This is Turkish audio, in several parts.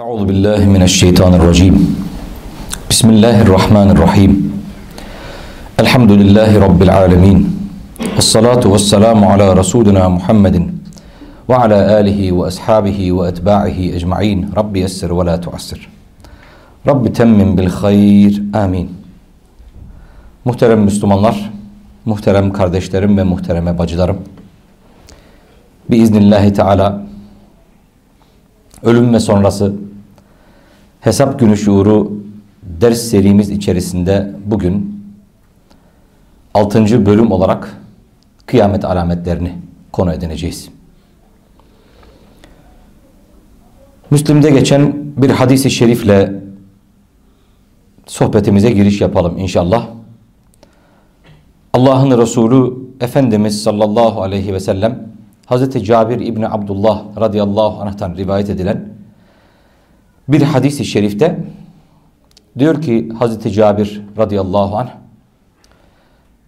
Euzu billahi mineşşeytanirracim. Bismillahirrahmanirrahim. Elhamdülillahi rabbil alamin. Ves salatu vesselamu ala rasulina Muhammedin ve ala alihi ve ashabihi ve etba'ihi ecmaîn. Rabbi yessir ve la tuassir. Rabbi temmin bil hayr. Amin. Muhterem Müslümanlar, muhterem kardeşlerim ve muhtereme bacılarım. Biiznillahü teala ölüm ve sonrası hesap günü şuuru ders serimiz içerisinde bugün 6. bölüm olarak kıyamet alametlerini konu edineceğiz. Müslim'de geçen bir hadisi şerifle sohbetimize giriş yapalım inşallah. Allah'ın Resulü Efendimiz sallallahu aleyhi ve sellem Hazreti Cabir İbni Abdullah radıyallahu anh'tan rivayet edilen bir hadis-i şerifte diyor ki Hazreti Cabir radıyallahu anh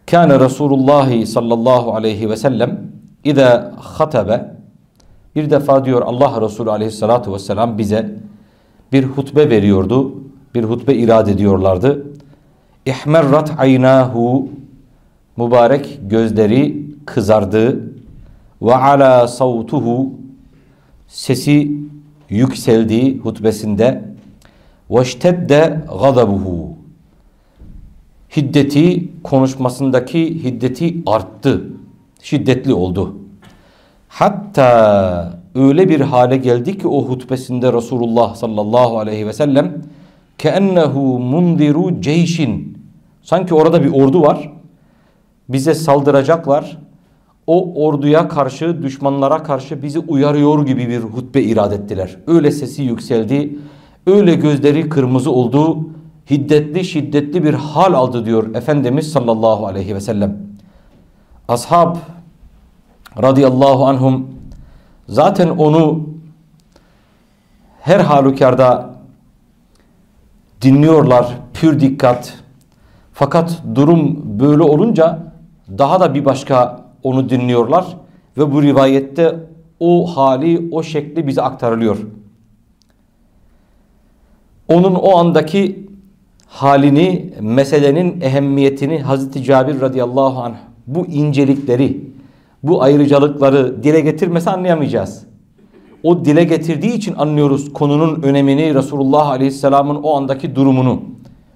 Kâne Resulullah sallallahu aleyhi ve sellem İzâ hatabe bir defa diyor Allah Resulü aleyhissalatu vesselam bize bir hutbe veriyordu. Bir hutbe irade ediyorlardı. İhmerrat aynahu mübarek gözleri kızardı ve ala savtuhu sesi yükseldiği hutbesinde ştedde gadabuhu. Hiddeti konuşmasındaki hiddeti arttı şiddetli oldu. Hatta öyle bir hale geldi ki o hutbesinde Resulullah sallallahu aleyhi ve sellem keennehu mundiru ceyşin. Sanki orada bir ordu var bize saldıracaklar o orduya karşı, düşmanlara karşı bizi uyarıyor gibi bir hutbe irad ettiler. Öyle sesi yükseldi, öyle gözleri kırmızı oldu, hiddetli şiddetli bir hal aldı diyor Efendimiz sallallahu aleyhi ve sellem. Ashab radıyallahu anhum zaten onu her halükarda dinliyorlar pür dikkat. Fakat durum böyle olunca daha da bir başka onu dinliyorlar ve bu rivayette o hali, o şekli bize aktarılıyor. Onun o andaki halini, meselenin ehemmiyetini Hazreti Cabir radıyallahu anh bu incelikleri, bu ayrıcalıkları dile getirmese anlayamayacağız. O dile getirdiği için anlıyoruz konunun önemini, Resulullah aleyhisselamın o andaki durumunu.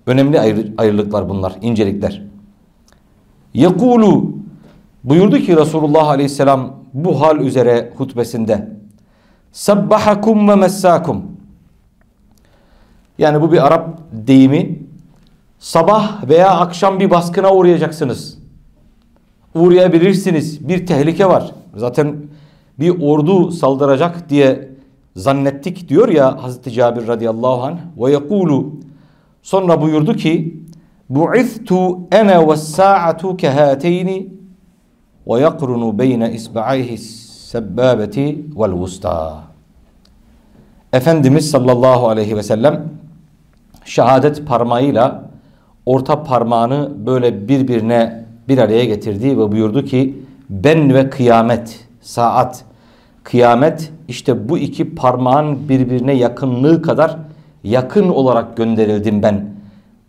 Önemli ayrı, ayrılıklar bunlar, incelikler. Yekulu Buyurdu ki Resulullah Aleyhisselam bu hal üzere hutbesinde Sabbahakum ve messakum Yani bu bir Arap deyimi sabah veya akşam bir baskına uğrayacaksınız. Uğrayabilirsiniz. Bir tehlike var. Zaten bir ordu saldıracak diye zannettik diyor ya Hazreti Cabir radıyallahu anh ve yekulu sonra buyurdu ki bu'ithtu ene ve sa'atu kehateyni beyne isba'ayhi sebbabeti vel vusta. Efendimiz sallallahu aleyhi ve sellem şehadet parmağıyla orta parmağını böyle birbirine bir araya getirdi ve buyurdu ki ben ve kıyamet saat kıyamet işte bu iki parmağın birbirine yakınlığı kadar yakın olarak gönderildim ben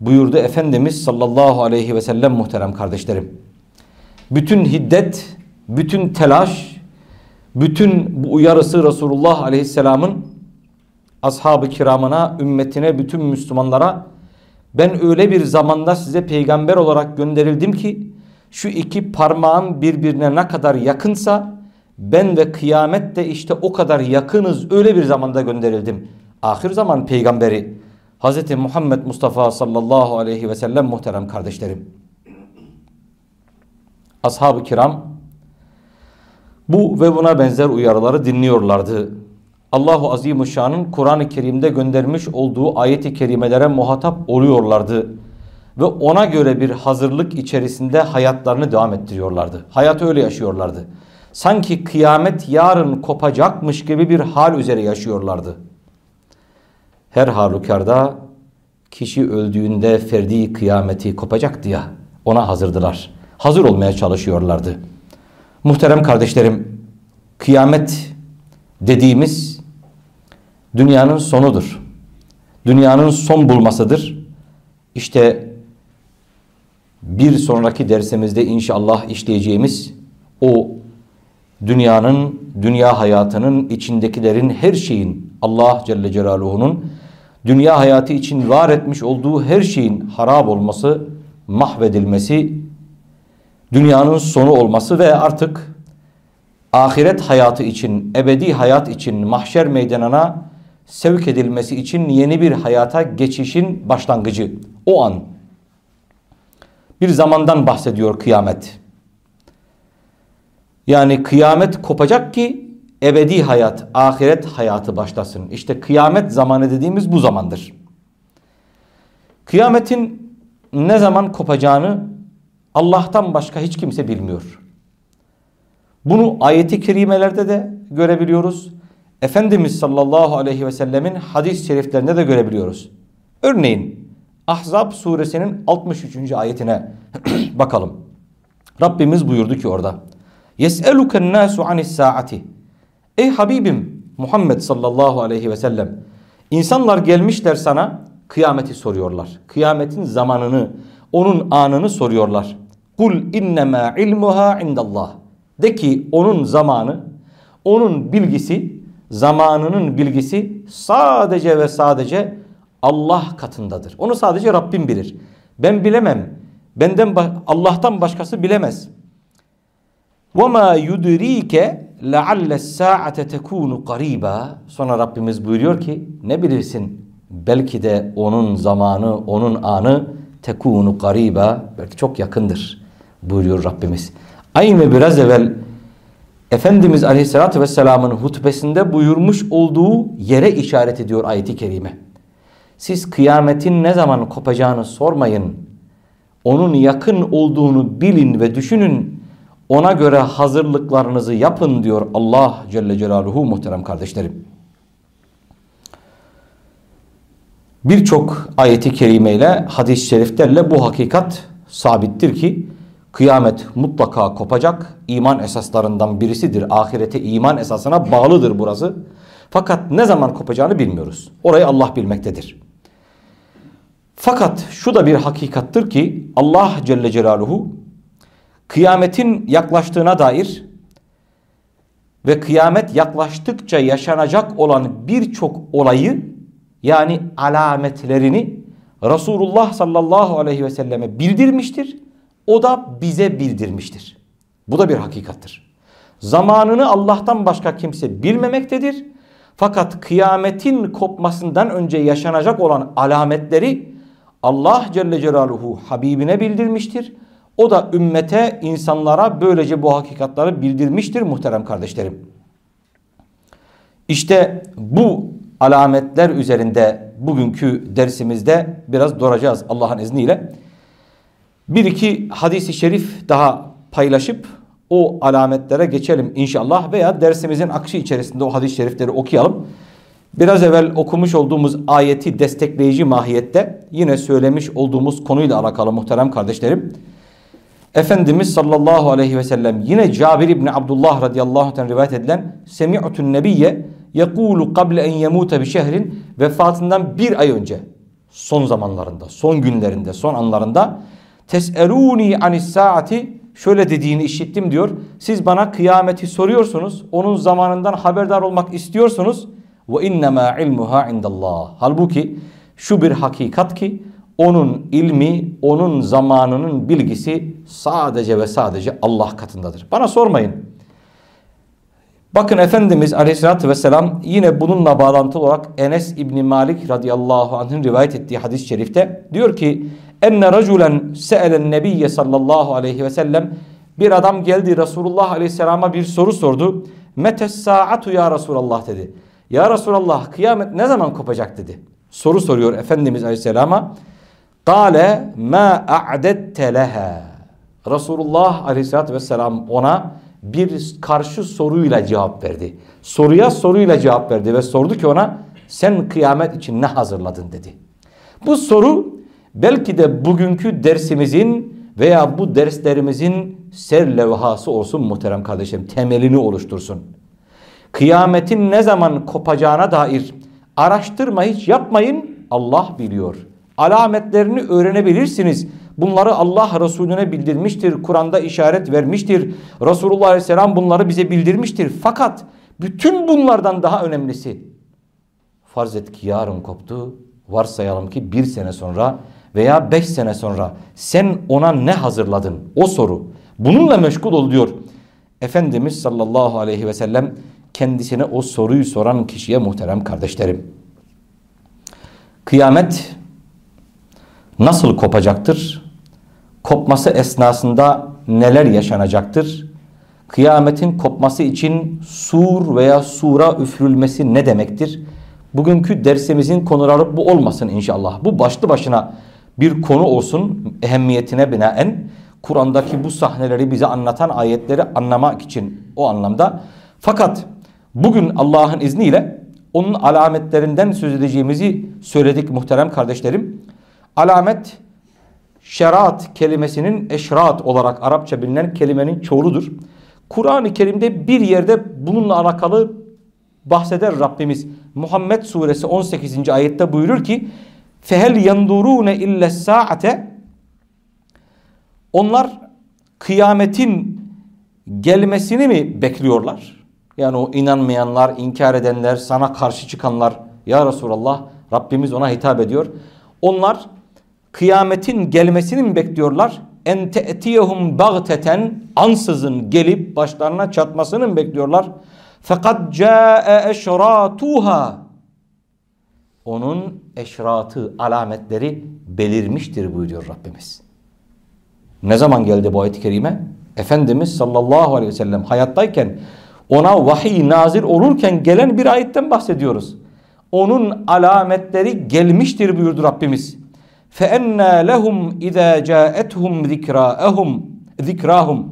buyurdu Efendimiz sallallahu aleyhi ve sellem muhterem kardeşlerim bütün hiddet, bütün telaş, bütün bu uyarısı Resulullah Aleyhisselam'ın ashab-ı kiramına, ümmetine, bütün Müslümanlara ben öyle bir zamanda size peygamber olarak gönderildim ki şu iki parmağın birbirine ne kadar yakınsa ben ve kıyamet de işte o kadar yakınız öyle bir zamanda gönderildim. Ahir zaman peygamberi Hz. Muhammed Mustafa sallallahu aleyhi ve sellem muhterem kardeşlerim ashab-ı kiram bu ve buna benzer uyarıları dinliyorlardı. Allahu Azimuşşan'ın Kur'an-ı Kerim'de göndermiş olduğu ayet-i kerimelere muhatap oluyorlardı. Ve ona göre bir hazırlık içerisinde hayatlarını devam ettiriyorlardı. Hayatı öyle yaşıyorlardı. Sanki kıyamet yarın kopacakmış gibi bir hal üzere yaşıyorlardı. Her halükarda kişi öldüğünde ferdi kıyameti kopacaktı ya ona hazırdılar hazır olmaya çalışıyorlardı. Muhterem kardeşlerim, kıyamet dediğimiz dünyanın sonudur. Dünyanın son bulmasıdır. İşte bir sonraki dersimizde inşallah işleyeceğimiz o dünyanın, dünya hayatının içindekilerin her şeyin Allah Celle Celaluhu'nun dünya hayatı için var etmiş olduğu her şeyin harap olması, mahvedilmesi, dünyanın sonu olması ve artık ahiret hayatı için, ebedi hayat için mahşer meydanına sevk edilmesi için yeni bir hayata geçişin başlangıcı. O an bir zamandan bahsediyor kıyamet. Yani kıyamet kopacak ki ebedi hayat, ahiret hayatı başlasın. İşte kıyamet zamanı dediğimiz bu zamandır. Kıyametin ne zaman kopacağını Allah'tan başka hiç kimse bilmiyor. Bunu ayeti kerimelerde de görebiliyoruz. Efendimiz sallallahu aleyhi ve sellemin hadis-i şeriflerinde de görebiliyoruz. Örneğin Ahzab suresinin 63. ayetine bakalım. Rabbimiz buyurdu ki orada. Yes'eluken nasu anis saati. Ey Habibim Muhammed sallallahu aleyhi ve sellem. İnsanlar gelmişler sana kıyameti soruyorlar. Kıyametin zamanını, onun anını soruyorlar. Kul innema ilmuha indallah. De ki onun zamanı, onun bilgisi, zamanının bilgisi sadece ve sadece Allah katındadır. Onu sadece Rabbim bilir. Ben bilemem. Benden Allah'tan başkası bilemez. وَمَا يُدْرِيكَ لَعَلَّ السَّاعَةَ تَكُونُ قَرِيبًا Sonra Rabbimiz buyuruyor ki ne bilirsin belki de onun zamanı, onun anı tekunu gariba belki çok yakındır buyuruyor Rabbimiz. Aynı biraz evvel Efendimiz Aleyhisselatü Vesselam'ın hutbesinde buyurmuş olduğu yere işaret ediyor ayeti kerime. Siz kıyametin ne zaman kopacağını sormayın. Onun yakın olduğunu bilin ve düşünün. Ona göre hazırlıklarınızı yapın diyor Allah Celle Celaluhu muhterem kardeşlerim. Birçok ayeti kerimeyle hadis-i şeriflerle bu hakikat sabittir ki kıyamet mutlaka kopacak. İman esaslarından birisidir. Ahirete iman esasına bağlıdır burası. Fakat ne zaman kopacağını bilmiyoruz. Orayı Allah bilmektedir. Fakat şu da bir hakikattır ki Allah Celle Celaluhu kıyametin yaklaştığına dair ve kıyamet yaklaştıkça yaşanacak olan birçok olayı yani alametlerini Resulullah sallallahu aleyhi ve selleme bildirmiştir. O da bize bildirmiştir. Bu da bir hakikattır. Zamanını Allah'tan başka kimse bilmemektedir. Fakat kıyametin kopmasından önce yaşanacak olan alametleri Allah Celle Celaluhu Habibine bildirmiştir. O da ümmete, insanlara böylece bu hakikatları bildirmiştir muhterem kardeşlerim. İşte bu alametler üzerinde bugünkü dersimizde biraz duracağız Allah'ın izniyle. Bir iki hadisi şerif daha paylaşıp o alametlere geçelim inşallah veya dersimizin akışı içerisinde o hadis-i şerifleri okuyalım. Biraz evvel okumuş olduğumuz ayeti destekleyici mahiyette yine söylemiş olduğumuz konuyla alakalı muhterem kardeşlerim. Efendimiz sallallahu aleyhi ve sellem yine Cabir İbni Abdullah radıyallahu anh rivayet edilen Semi'tun Nebiye yekulu kable en yemute bi şehrin vefatından bir ay önce son zamanlarında, son günlerinde, son anlarında tes'eluni anis saati şöyle dediğini işittim diyor. Siz bana kıyameti soruyorsunuz. Onun zamanından haberdar olmak istiyorsunuz. Ve innema ilmuha indallah. Halbuki şu bir hakikat ki onun ilmi, onun zamanının bilgisi sadece ve sadece Allah katındadır. Bana sormayın. Bakın Efendimiz Aleyhisselatü Vesselam yine bununla bağlantılı olarak Enes İbni Malik radıyallahu anh'ın rivayet ettiği hadis-i şerifte diyor ki enne raculen se'elen nebiyye sallallahu aleyhi ve sellem bir adam geldi Resulullah aleyhisselama bir soru sordu. Metes saatu ya Resulallah dedi. Ya Resulallah kıyamet ne zaman kopacak dedi. Soru soruyor Efendimiz aleyhisselama. Kale ma a'dette leha. Resulullah aleyhisselatü vesselam ona bir karşı soruyla cevap verdi. Soruya soruyla cevap verdi ve sordu ki ona sen kıyamet için ne hazırladın dedi. Bu soru belki de bugünkü dersimizin veya bu derslerimizin ser levhası olsun muhterem kardeşim temelini oluştursun. Kıyametin ne zaman kopacağına dair Araştırma hiç yapmayın. Allah biliyor. Alametlerini öğrenebilirsiniz. Bunları Allah Resulüne bildirmiştir. Kur'an'da işaret vermiştir. Resulullah Aleyhisselam bunları bize bildirmiştir. Fakat bütün bunlardan daha önemlisi farz et ki yarın koptu. Varsayalım ki bir sene sonra veya beş sene sonra sen ona ne hazırladın? O soru. Bununla meşgul ol diyor. Efendimiz sallallahu aleyhi ve sellem kendisine o soruyu soran kişiye muhterem kardeşlerim. Kıyamet nasıl kopacaktır? Kopması esnasında neler yaşanacaktır? Kıyametin kopması için sur veya sura üfürülmesi ne demektir? Bugünkü dersimizin konuları bu olmasın inşallah. Bu başlı başına bir konu olsun ehemmiyetine binaen Kur'an'daki bu sahneleri bize anlatan ayetleri anlamak için o anlamda. Fakat bugün Allah'ın izniyle onun alametlerinden söz edeceğimizi söyledik muhterem kardeşlerim. Alamet şerat kelimesinin eşrat olarak Arapça bilinen kelimenin çoğuludur. Kur'an-ı Kerim'de bir yerde bununla alakalı bahseder Rabbimiz. Muhammed suresi 18. ayette buyurur ki fehel yandurune ille saate onlar kıyametin gelmesini mi bekliyorlar? Yani o inanmayanlar, inkar edenler, sana karşı çıkanlar ya Resulallah Rabbimiz ona hitap ediyor. Onlar kıyametin gelmesini mi bekliyorlar? En te'tiyehum bagteten ansızın gelip başlarına çatmasını mı bekliyorlar? Fakat ca'e eşratuha onun eşratı, alametleri belirmiştir buyuruyor Rabbimiz. Ne zaman geldi bu ayet-i kerime? Efendimiz sallallahu aleyhi ve sellem hayattayken ona vahiy nazir olurken gelen bir ayetten bahsediyoruz. Onun alametleri gelmiştir buyurdu Rabbimiz. فَاَنَّا لَهُمْ اِذَا جَاءَتْهُمْ ذِكْرَاهُمْ ذِكْرَاهُمْ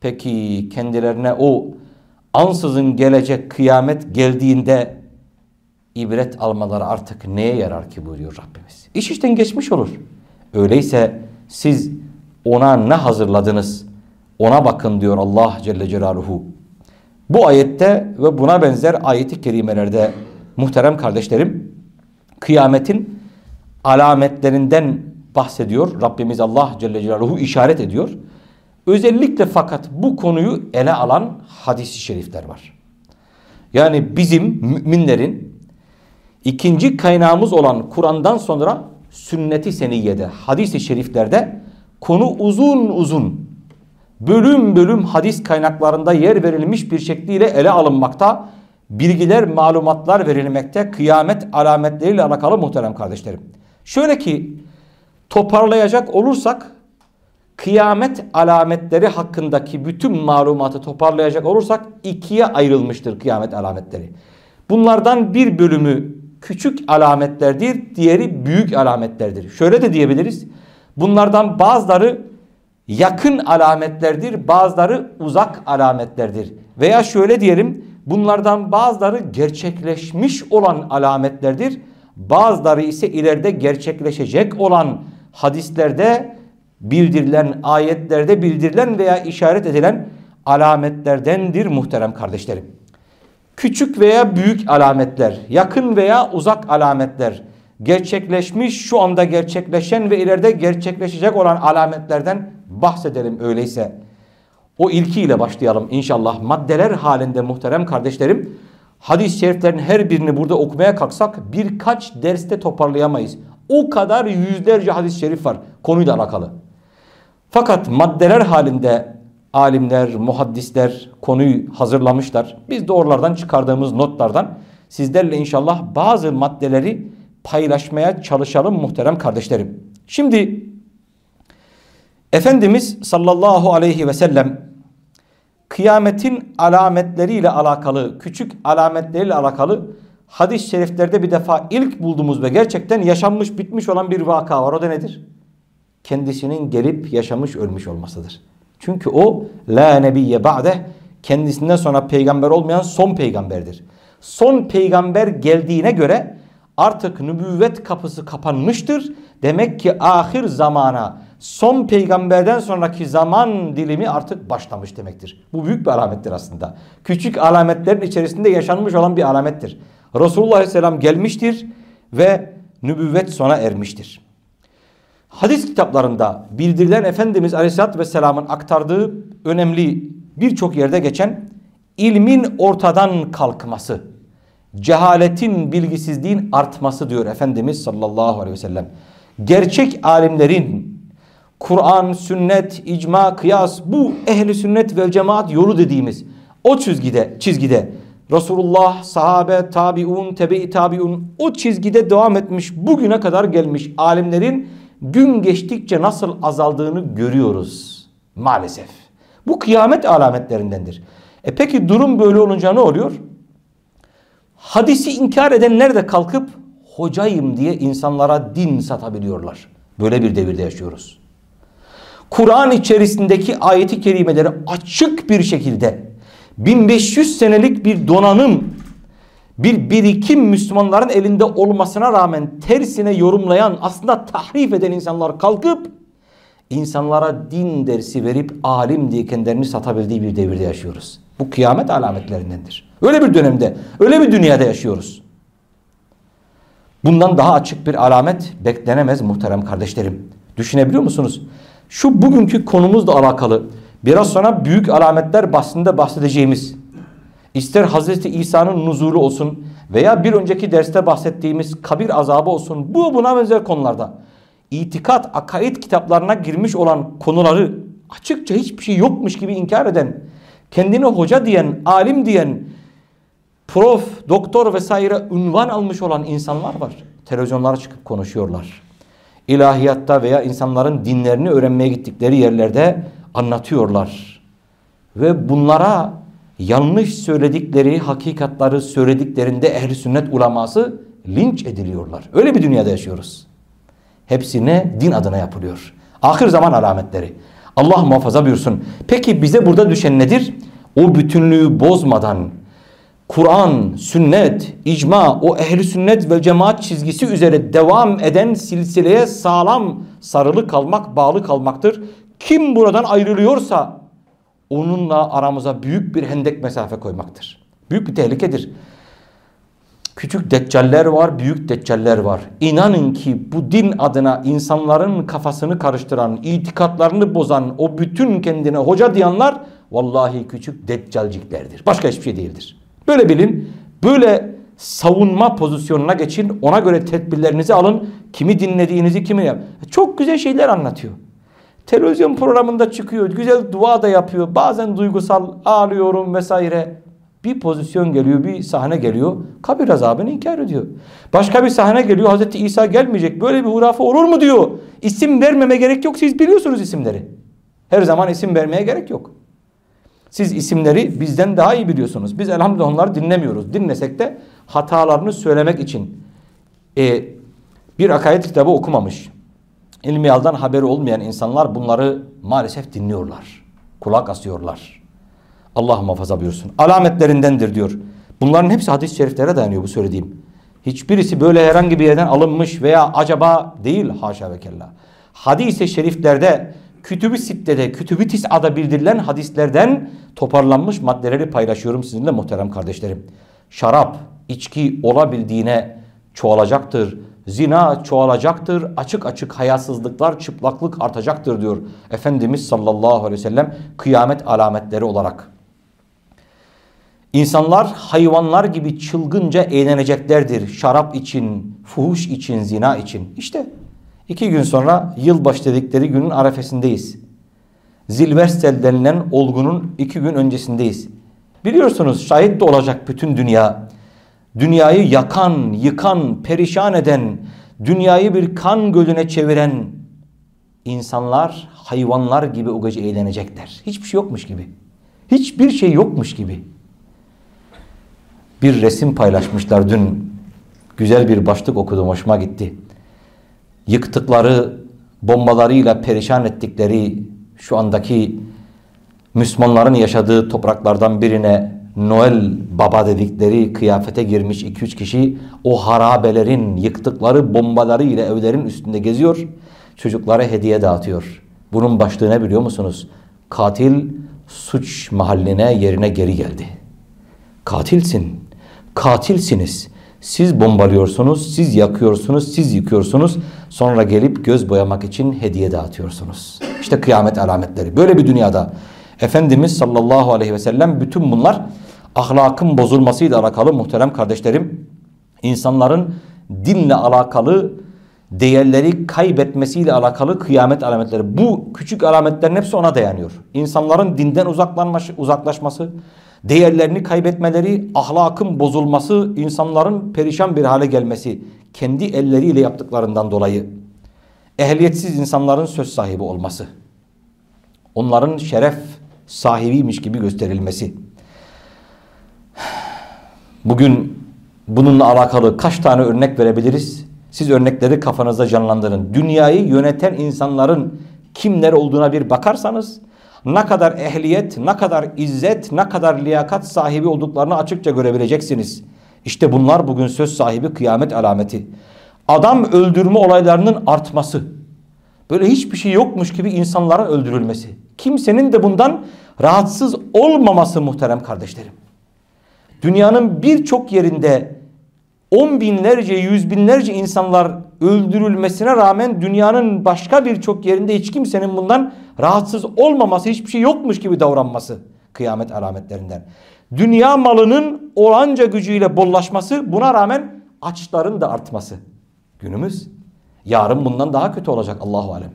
Peki kendilerine o ansızın gelecek kıyamet geldiğinde ibret almaları artık neye yarar ki buyuruyor Rabbimiz. İş işten geçmiş olur. Öyleyse siz ona ne hazırladınız? Ona bakın diyor Allah Celle Celaluhu. Bu ayette ve buna benzer ayeti kerimelerde muhterem kardeşlerim kıyametin alametlerinden bahsediyor. Rabbimiz Allah Celle Celaluhu işaret ediyor. Özellikle fakat bu konuyu ele alan hadis-i şerifler var. Yani bizim müminlerin ikinci kaynağımız olan Kur'an'dan sonra sünnet-i seniyede, hadis-i şeriflerde konu uzun uzun bölüm bölüm hadis kaynaklarında yer verilmiş bir şekliyle ele alınmakta. Bilgiler, malumatlar verilmekte kıyamet alametleriyle alakalı muhterem kardeşlerim. Şöyle ki toparlayacak olursak kıyamet alametleri hakkındaki bütün malumatı toparlayacak olursak ikiye ayrılmıştır kıyamet alametleri. Bunlardan bir bölümü küçük alametlerdir, diğeri büyük alametlerdir. Şöyle de diyebiliriz. Bunlardan bazıları yakın alametlerdir, bazıları uzak alametlerdir. Veya şöyle diyelim, bunlardan bazıları gerçekleşmiş olan alametlerdir. Bazıları ise ileride gerçekleşecek olan hadislerde bildirilen, ayetlerde bildirilen veya işaret edilen alametlerdendir muhterem kardeşlerim. Küçük veya büyük alametler, yakın veya uzak alametler, gerçekleşmiş, şu anda gerçekleşen ve ileride gerçekleşecek olan alametlerden bahsedelim öyleyse. O ilkiyle başlayalım inşallah. Maddeler halinde muhterem kardeşlerim. Hadis-i şeriflerin her birini burada okumaya kalksak birkaç derste toparlayamayız. O kadar yüzlerce hadis-i şerif var konuyla alakalı. Fakat maddeler halinde alimler, muhaddisler konuyu hazırlamışlar. Biz de oralardan çıkardığımız notlardan sizlerle inşallah bazı maddeleri paylaşmaya çalışalım muhterem kardeşlerim. Şimdi Efendimiz sallallahu aleyhi ve sellem kıyametin alametleriyle alakalı, küçük alametleriyle alakalı hadis-i şeriflerde bir defa ilk bulduğumuz ve gerçekten yaşanmış bitmiş olan bir vaka var. O da nedir? Kendisinin gelip yaşamış ölmüş olmasıdır. Çünkü o la nebiyye ba'de kendisinden sonra peygamber olmayan son peygamberdir. Son peygamber geldiğine göre artık nübüvvet kapısı kapanmıştır. Demek ki ahir zamana son peygamberden sonraki zaman dilimi artık başlamış demektir. Bu büyük bir alamettir aslında. Küçük alametlerin içerisinde yaşanmış olan bir alamettir. Resulullah Aleyhisselam gelmiştir ve nübüvvet sona ermiştir. Hadis kitaplarında bildirilen Efendimiz Aleyhisselatü Vesselam'ın aktardığı önemli birçok yerde geçen ilmin ortadan kalkması, cehaletin, bilgisizliğin artması diyor Efendimiz sallallahu aleyhi ve sellem. Gerçek alimlerin Kur'an, sünnet, icma, kıyas bu ehli sünnet ve cemaat yolu dediğimiz o çizgide, çizgide Resulullah, sahabe, tabiun, tebe-i tabiun o çizgide devam etmiş bugüne kadar gelmiş alimlerin gün geçtikçe nasıl azaldığını görüyoruz maalesef. Bu kıyamet alametlerindendir. E peki durum böyle olunca ne oluyor? Hadisi inkar edenler de kalkıp hocayım diye insanlara din satabiliyorlar. Böyle bir devirde yaşıyoruz. Kur'an içerisindeki ayeti kerimeleri açık bir şekilde 1500 senelik bir donanım bir birikim Müslümanların elinde olmasına rağmen tersine yorumlayan aslında tahrif eden insanlar kalkıp insanlara din dersi verip alim diye kendilerini satabildiği bir devirde yaşıyoruz. Bu kıyamet alametlerindendir. Öyle bir dönemde, öyle bir dünyada yaşıyoruz. Bundan daha açık bir alamet beklenemez muhterem kardeşlerim. Düşünebiliyor musunuz? Şu bugünkü konumuzla alakalı biraz sonra büyük alametler bahsinde bahsedeceğimiz ister Hazreti İsa'nın nuzulu olsun veya bir önceki derste bahsettiğimiz kabir azabı olsun bu buna benzer konularda itikat, akaid kitaplarına girmiş olan konuları açıkça hiçbir şey yokmuş gibi inkar eden, kendine hoca diyen, alim diyen, prof, doktor vesaire ünvan almış olan insanlar var. Televizyonlara çıkıp konuşuyorlar. İlahiyatta veya insanların dinlerini öğrenmeye gittikleri yerlerde anlatıyorlar. Ve bunlara yanlış söyledikleri hakikatları söylediklerinde ehli sünnet uleması linç ediliyorlar. Öyle bir dünyada yaşıyoruz. Hepsine din adına yapılıyor. Ahir zaman alametleri. Allah muhafaza buyursun. Peki bize burada düşen nedir? O bütünlüğü bozmadan Kur'an, sünnet, icma, o ehli sünnet ve cemaat çizgisi üzere devam eden silsileye sağlam sarılı kalmak, bağlı kalmaktır. Kim buradan ayrılıyorsa onunla aramıza büyük bir hendek mesafe koymaktır. Büyük bir tehlikedir. Küçük deccaller var, büyük deccaller var. İnanın ki bu din adına insanların kafasını karıştıran, itikatlarını bozan, o bütün kendine hoca diyenler vallahi küçük deccalciklerdir. Başka hiçbir şey değildir. Böyle bilin, böyle savunma pozisyonuna geçin, ona göre tedbirlerinizi alın. Kimi dinlediğinizi, kimi yap. Çok güzel şeyler anlatıyor. Televizyon programında çıkıyor, güzel dua da yapıyor. Bazen duygusal ağlıyorum vesaire. Bir pozisyon geliyor, bir sahne geliyor. Kabir azabını inkar ediyor. Başka bir sahne geliyor. Hazreti İsa gelmeyecek. Böyle bir hurafe olur mu diyor. İsim vermeme gerek yok. Siz biliyorsunuz isimleri. Her zaman isim vermeye gerek yok. Siz isimleri bizden daha iyi biliyorsunuz. Biz elhamdülillah onları dinlemiyoruz. Dinlesek de hatalarını söylemek için e, bir akaid kitabı okumamış. İlmihaldan haberi olmayan insanlar bunları maalesef dinliyorlar. Kulak asıyorlar. Allah muhafaza buyursun. Alametlerindendir diyor. Bunların hepsi hadis-i şeriflere dayanıyor bu söylediğim. Hiçbirisi böyle herhangi bir yerden alınmış veya acaba değil haşa ve kella. Hadis-i şeriflerde Kütüb-i Sitte'de, Kütüb-i Tis'a'da bildirilen hadislerden toparlanmış maddeleri paylaşıyorum sizinle muhterem kardeşlerim. Şarap, içki olabildiğine çoğalacaktır. Zina çoğalacaktır. Açık açık hayasızlıklar, çıplaklık artacaktır diyor Efendimiz sallallahu aleyhi ve sellem kıyamet alametleri olarak. İnsanlar hayvanlar gibi çılgınca eğleneceklerdir. Şarap için, fuhuş için, zina için. İşte iki gün sonra yılbaşı dedikleri günün arefesindeyiz. Zilverstel denilen olgunun iki gün öncesindeyiz. Biliyorsunuz şahit de olacak bütün dünya. Dünyayı yakan, yıkan, perişan eden, dünyayı bir kan gölüne çeviren insanlar hayvanlar gibi o gece eğlenecekler. Hiçbir şey yokmuş gibi. Hiçbir şey yokmuş gibi bir resim paylaşmışlar dün. Güzel bir başlık okudum hoşuma gitti. Yıktıkları bombalarıyla perişan ettikleri şu andaki Müslümanların yaşadığı topraklardan birine Noel Baba dedikleri kıyafete girmiş 2-3 kişi o harabelerin yıktıkları bombaları ile evlerin üstünde geziyor. Çocuklara hediye dağıtıyor. Bunun başlığı ne biliyor musunuz? Katil suç mahalline yerine geri geldi. Katilsin katilsiniz. Siz bombalıyorsunuz, siz yakıyorsunuz, siz yıkıyorsunuz. Sonra gelip göz boyamak için hediye dağıtıyorsunuz. İşte kıyamet alametleri. Böyle bir dünyada Efendimiz sallallahu aleyhi ve sellem bütün bunlar ahlakın bozulmasıyla alakalı muhterem kardeşlerim. insanların dinle alakalı değerleri kaybetmesiyle alakalı kıyamet alametleri. Bu küçük alametlerin hepsi ona dayanıyor. İnsanların dinden uzaklaşması, değerlerini kaybetmeleri, ahlakın bozulması, insanların perişan bir hale gelmesi kendi elleriyle yaptıklarından dolayı ehliyetsiz insanların söz sahibi olması, onların şeref sahibiymiş gibi gösterilmesi. Bugün bununla alakalı kaç tane örnek verebiliriz? Siz örnekleri kafanızda canlandırın. Dünyayı yöneten insanların kimler olduğuna bir bakarsanız ne kadar ehliyet, ne kadar izzet, ne kadar liyakat sahibi olduklarını açıkça görebileceksiniz. İşte bunlar bugün söz sahibi kıyamet alameti. Adam öldürme olaylarının artması. Böyle hiçbir şey yokmuş gibi insanların öldürülmesi. Kimsenin de bundan rahatsız olmaması muhterem kardeşlerim. Dünyanın birçok yerinde on binlerce, yüz binlerce insanlar öldürülmesine rağmen dünyanın başka birçok yerinde hiç kimsenin bundan rahatsız olmaması, hiçbir şey yokmuş gibi davranması kıyamet alametlerinden. Dünya malının olanca gücüyle bollaşması, buna rağmen açların da artması. Günümüz yarın bundan daha kötü olacak Allahu alem.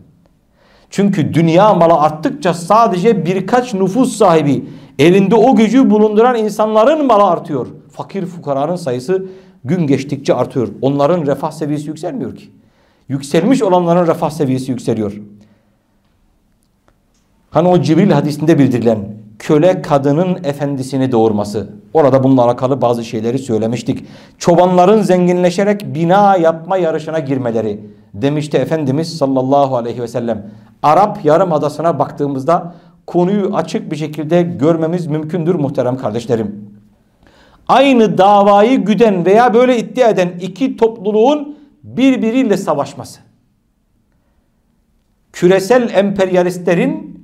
Çünkü dünya malı arttıkça sadece birkaç nüfus sahibi elinde o gücü bulunduran insanların malı artıyor. Fakir fukaranın sayısı gün geçtikçe artıyor. Onların refah seviyesi yükselmiyor ki. Yükselmiş olanların refah seviyesi yükseliyor. Hani o Cibril hadisinde bildirilen köle kadının efendisini doğurması. Orada bununla alakalı bazı şeyleri söylemiştik. Çobanların zenginleşerek bina yapma yarışına girmeleri demişti Efendimiz sallallahu aleyhi ve sellem. Arap Yarımadası'na baktığımızda konuyu açık bir şekilde görmemiz mümkündür muhterem kardeşlerim. Aynı davayı güden veya böyle iddia eden iki topluluğun birbiriyle savaşması. Küresel emperyalistlerin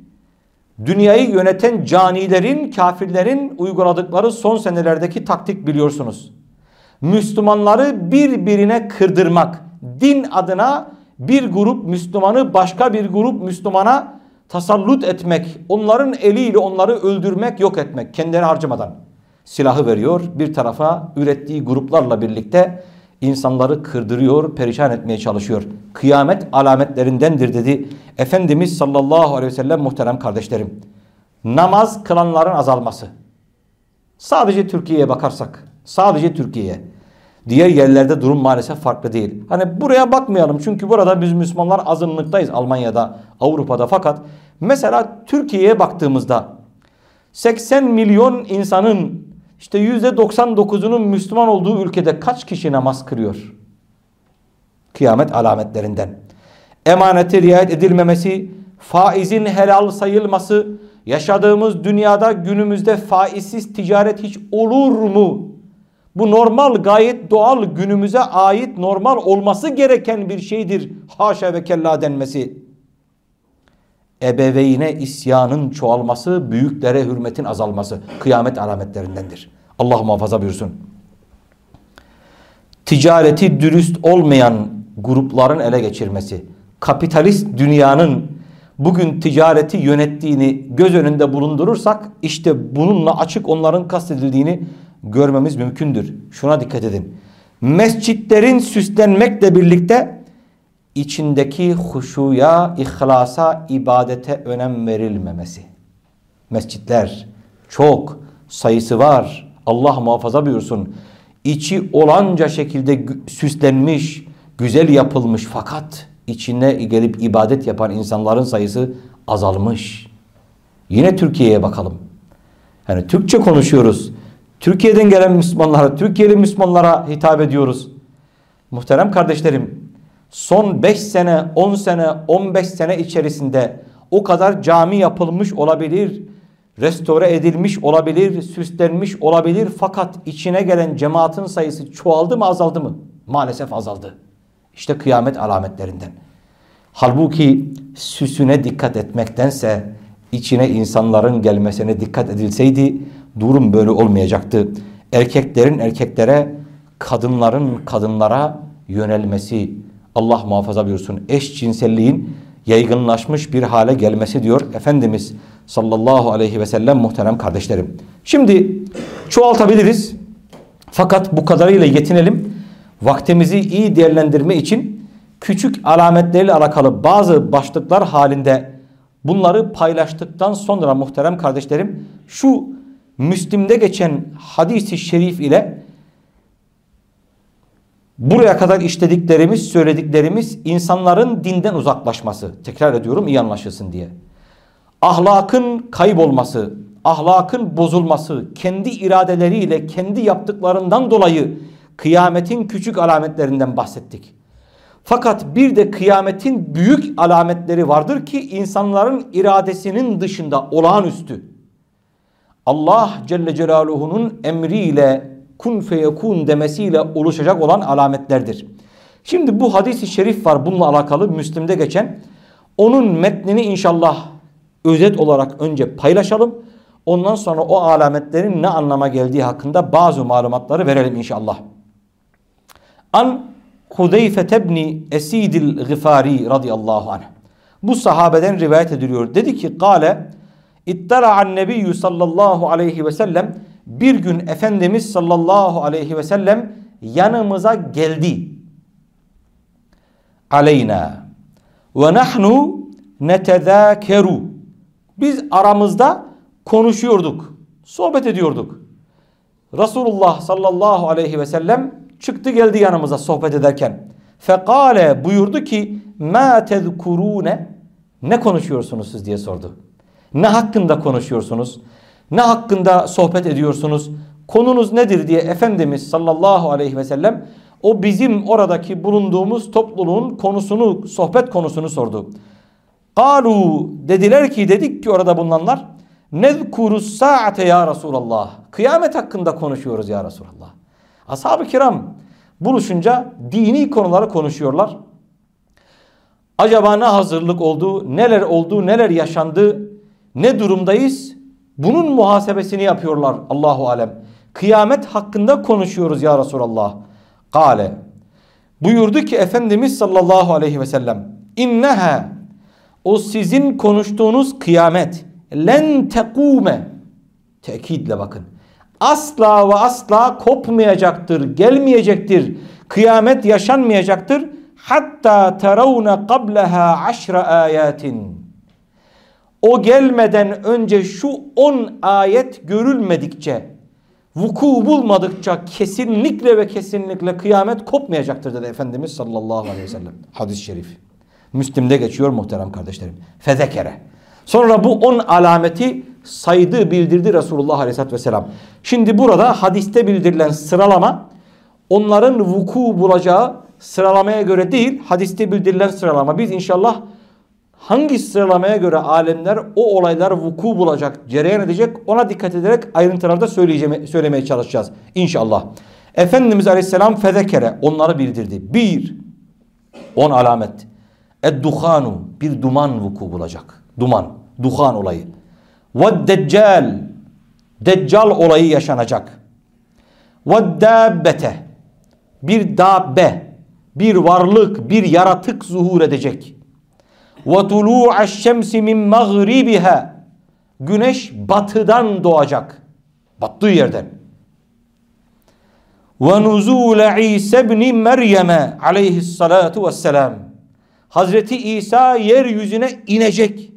dünyayı yöneten canilerin, kafirlerin uyguladıkları son senelerdeki taktik biliyorsunuz. Müslümanları birbirine kırdırmak, din adına bir grup Müslümanı başka bir grup Müslümana tasallut etmek, onların eliyle onları öldürmek, yok etmek kendileri harcamadan. Silahı veriyor bir tarafa ürettiği gruplarla birlikte insanları kırdırıyor, perişan etmeye çalışıyor. Kıyamet alametlerindendir dedi Efendimiz sallallahu aleyhi ve sellem muhterem kardeşlerim. Namaz kılanların azalması. Sadece Türkiye'ye bakarsak, sadece Türkiye'ye. Diğer yerlerde durum maalesef farklı değil. Hani buraya bakmayalım çünkü burada biz Müslümanlar azınlıktayız Almanya'da, Avrupa'da fakat mesela Türkiye'ye baktığımızda 80 milyon insanın işte %99'unun Müslüman olduğu ülkede kaç kişi namaz kırıyor? Kıyamet alametlerinden. Emanete riayet edilmemesi, faizin helal sayılması, yaşadığımız dünyada günümüzde faizsiz ticaret hiç olur mu? Bu normal gayet doğal günümüze ait normal olması gereken bir şeydir. Haşa ve kella denmesi. Ebeveyne isyanın çoğalması, büyüklere hürmetin azalması kıyamet alametlerindendir. Allah muhafaza buyursun. Ticareti dürüst olmayan grupların ele geçirmesi, kapitalist dünyanın bugün ticareti yönettiğini göz önünde bulundurursak işte bununla açık onların kastedildiğini görmemiz mümkündür. Şuna dikkat edin. Mescitlerin süslenmekle birlikte içindeki huşuya, ihlasa, ibadete önem verilmemesi. Mescitler çok sayısı var. Allah muhafaza buyursun. İçi olanca şekilde süslenmiş, güzel yapılmış fakat içine gelip ibadet yapan insanların sayısı azalmış. Yine Türkiye'ye bakalım. Yani Türkçe konuşuyoruz. Türkiye'den gelen Müslümanlara, Türkiye'li Müslümanlara hitap ediyoruz. Muhterem kardeşlerim, son 5 sene, 10 sene, 15 sene içerisinde o kadar cami yapılmış olabilir, restore edilmiş olabilir, süslenmiş olabilir fakat içine gelen cemaatin sayısı çoğaldı mı azaldı mı? Maalesef azaldı. İşte kıyamet alametlerinden. Halbuki süsüne dikkat etmektense içine insanların gelmesine dikkat edilseydi durum böyle olmayacaktı. Erkeklerin erkeklere, kadınların kadınlara yönelmesi Allah muhafaza buyursun eşcinselliğin yaygınlaşmış bir hale gelmesi diyor Efendimiz sallallahu aleyhi ve sellem muhterem kardeşlerim. Şimdi çoğaltabiliriz fakat bu kadarıyla yetinelim. Vaktimizi iyi değerlendirme için küçük alametleriyle alakalı bazı başlıklar halinde bunları paylaştıktan sonra muhterem kardeşlerim şu Müslim'de geçen hadisi şerif ile buraya kadar işlediklerimiz, söylediklerimiz insanların dinden uzaklaşması. Tekrar ediyorum iyi anlaşılsın diye. Ahlakın kaybolması, ahlakın bozulması, kendi iradeleriyle, kendi yaptıklarından dolayı kıyametin küçük alametlerinden bahsettik. Fakat bir de kıyametin büyük alametleri vardır ki insanların iradesinin dışında olağanüstü. Allah Celle Celaluhu'nun emriyle kun feyekun demesiyle oluşacak olan alametlerdir. Şimdi bu hadisi şerif var bununla alakalı Müslim'de geçen. Onun metnini inşallah özet olarak önce paylaşalım. Ondan sonra o alametlerin ne anlama geldiği hakkında bazı malumatları verelim inşallah. An Hudeyfe tebni Esidil Gıfari radıyallahu anh. Bu sahabeden rivayet ediliyor. Dedi ki kale İttara'an nebiyyü sallallahu aleyhi ve sellem bir gün Efendimiz sallallahu aleyhi ve sellem yanımıza geldi. Aleyna ve nahnu netezâkeru. Biz aramızda konuşuyorduk, sohbet ediyorduk. Resulullah sallallahu aleyhi ve sellem çıktı geldi yanımıza sohbet ederken. Fekale buyurdu ki ma tezkurune ne konuşuyorsunuz siz diye sordu. Ne hakkında konuşuyorsunuz? Ne hakkında sohbet ediyorsunuz? Konunuz nedir diye Efendimiz sallallahu aleyhi ve sellem o bizim oradaki bulunduğumuz topluluğun konusunu, sohbet konusunu sordu. Kalu dediler ki dedik ki orada bulunanlar nezkurus saate ya Resulallah. Kıyamet hakkında konuşuyoruz ya Resulallah. Ashab-ı kiram buluşunca dini konuları konuşuyorlar. Acaba ne hazırlık oldu, neler oldu, neler yaşandı, ne durumdayız? Bunun muhasebesini yapıyorlar Allahu alem. Kıyamet hakkında konuşuyoruz ya Resulallah. Kale. Buyurdu ki Efendimiz sallallahu aleyhi ve sellem. İnneha o sizin konuştuğunuz kıyamet len tekume tekidle bakın. Asla ve asla kopmayacaktır, gelmeyecektir. Kıyamet yaşanmayacaktır. Hatta teravne qableha aşra ayatin. O gelmeden önce şu on ayet görülmedikçe, vuku bulmadıkça kesinlikle ve kesinlikle kıyamet kopmayacaktır dedi Efendimiz sallallahu aleyhi ve sellem. Hadis-i şerif. Müslim'de geçiyor muhterem kardeşlerim. Fezekere. Sonra bu on alameti saydı bildirdi Resulullah aleyhissalatü vesselam. Şimdi burada hadiste bildirilen sıralama onların vuku bulacağı sıralamaya göre değil hadiste bildirilen sıralama. Biz inşallah hangi sıralamaya göre alemler o olaylar vuku bulacak, cereyan edecek ona dikkat ederek ayrıntılarda söyleyeceğim, söylemeye çalışacağız inşallah. Efendimiz Aleyhisselam fezekere onları bildirdi. Bir, on alamet. Edduhanu bir duman vuku bulacak. Duman, duhan olayı. Ve deccal deccal olayı yaşanacak. Ve dabbete bir dabbe, bir varlık, bir yaratık zuhur edecek. Ve tulu'aş şemsi min mağribiha güneş batıdan doğacak. Battığı yerden. Ve nuzule İsa ibn Meryem'e aleyhissalatu vesselam. Hazreti İsa yeryüzüne inecek.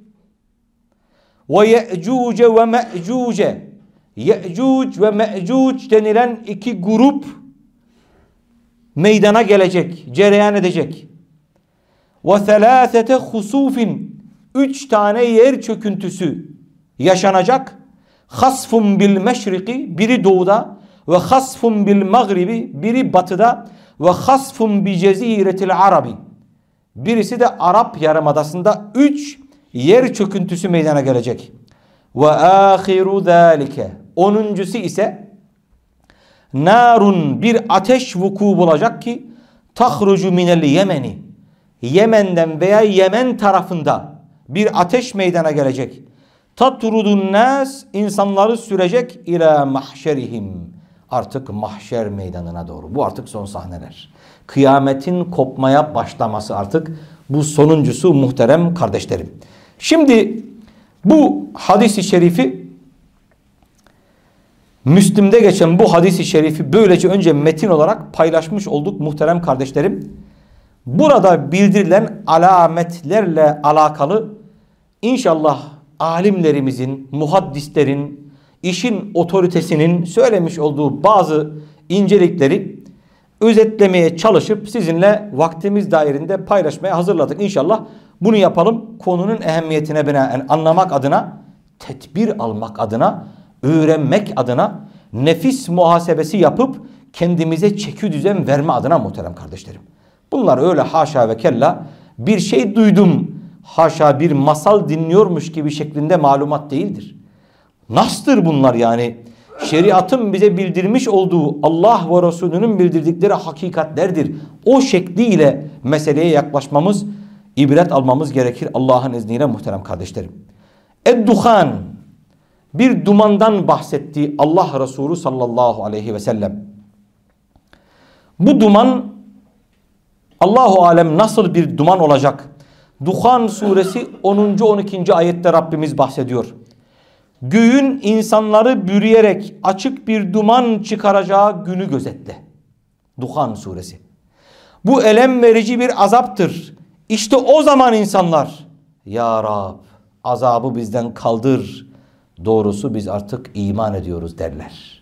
Ve ye'cuce ve me'cuce. Ye'cuc ve me'cuc denilen iki grup meydana gelecek, cereyan edecek. Ve selâsete husufin üç tane yer çöküntüsü yaşanacak. Hasfun bil meşriki biri doğuda ve hasfun bil magribi biri batıda ve hasfun bi ceziretil arabi birisi de Arap Yarımadası'nda üç yer çöküntüsü meydana gelecek. Ve ahiru zalike onuncusu ise narun bir ateş vuku bulacak ki tahrucu minel yemeni Yemen'den veya Yemen tarafında bir ateş meydana gelecek. Tatrudun nas insanları sürecek ila mahşerihim. artık mahşer meydanına doğru. Bu artık son sahneler. Kıyametin kopmaya başlaması artık bu sonuncusu muhterem kardeşlerim. Şimdi bu hadisi şerifi Müslim'de geçen bu hadisi şerifi böylece önce metin olarak paylaşmış olduk muhterem kardeşlerim. Burada bildirilen alametlerle alakalı inşallah alimlerimizin, muhaddislerin, işin otoritesinin söylemiş olduğu bazı incelikleri özetlemeye çalışıp sizinle vaktimiz dairinde paylaşmaya hazırladık. İnşallah bunu yapalım. Konunun ehemmiyetine binaen anlamak adına, tedbir almak adına, öğrenmek adına, nefis muhasebesi yapıp kendimize çeki düzen verme adına muhterem kardeşlerim. Bunlar öyle haşa ve kella bir şey duydum haşa bir masal dinliyormuş gibi şeklinde malumat değildir. Nastır bunlar yani. Şeriatın bize bildirmiş olduğu Allah ve Resulünün bildirdikleri hakikatlerdir. O şekliyle meseleye yaklaşmamız, ibret almamız gerekir Allah'ın izniyle muhterem kardeşlerim. Ed-Duhan bir dumandan bahsetti Allah Resulü sallallahu aleyhi ve sellem. Bu duman Allahu alem nasıl bir duman olacak? Duhan suresi 10. 12. ayette Rabbimiz bahsediyor. Göğün insanları bürüyerek açık bir duman çıkaracağı günü gözetle. Duhan suresi. Bu elem verici bir azaptır. İşte o zaman insanlar Ya Rab azabı bizden kaldır. Doğrusu biz artık iman ediyoruz derler.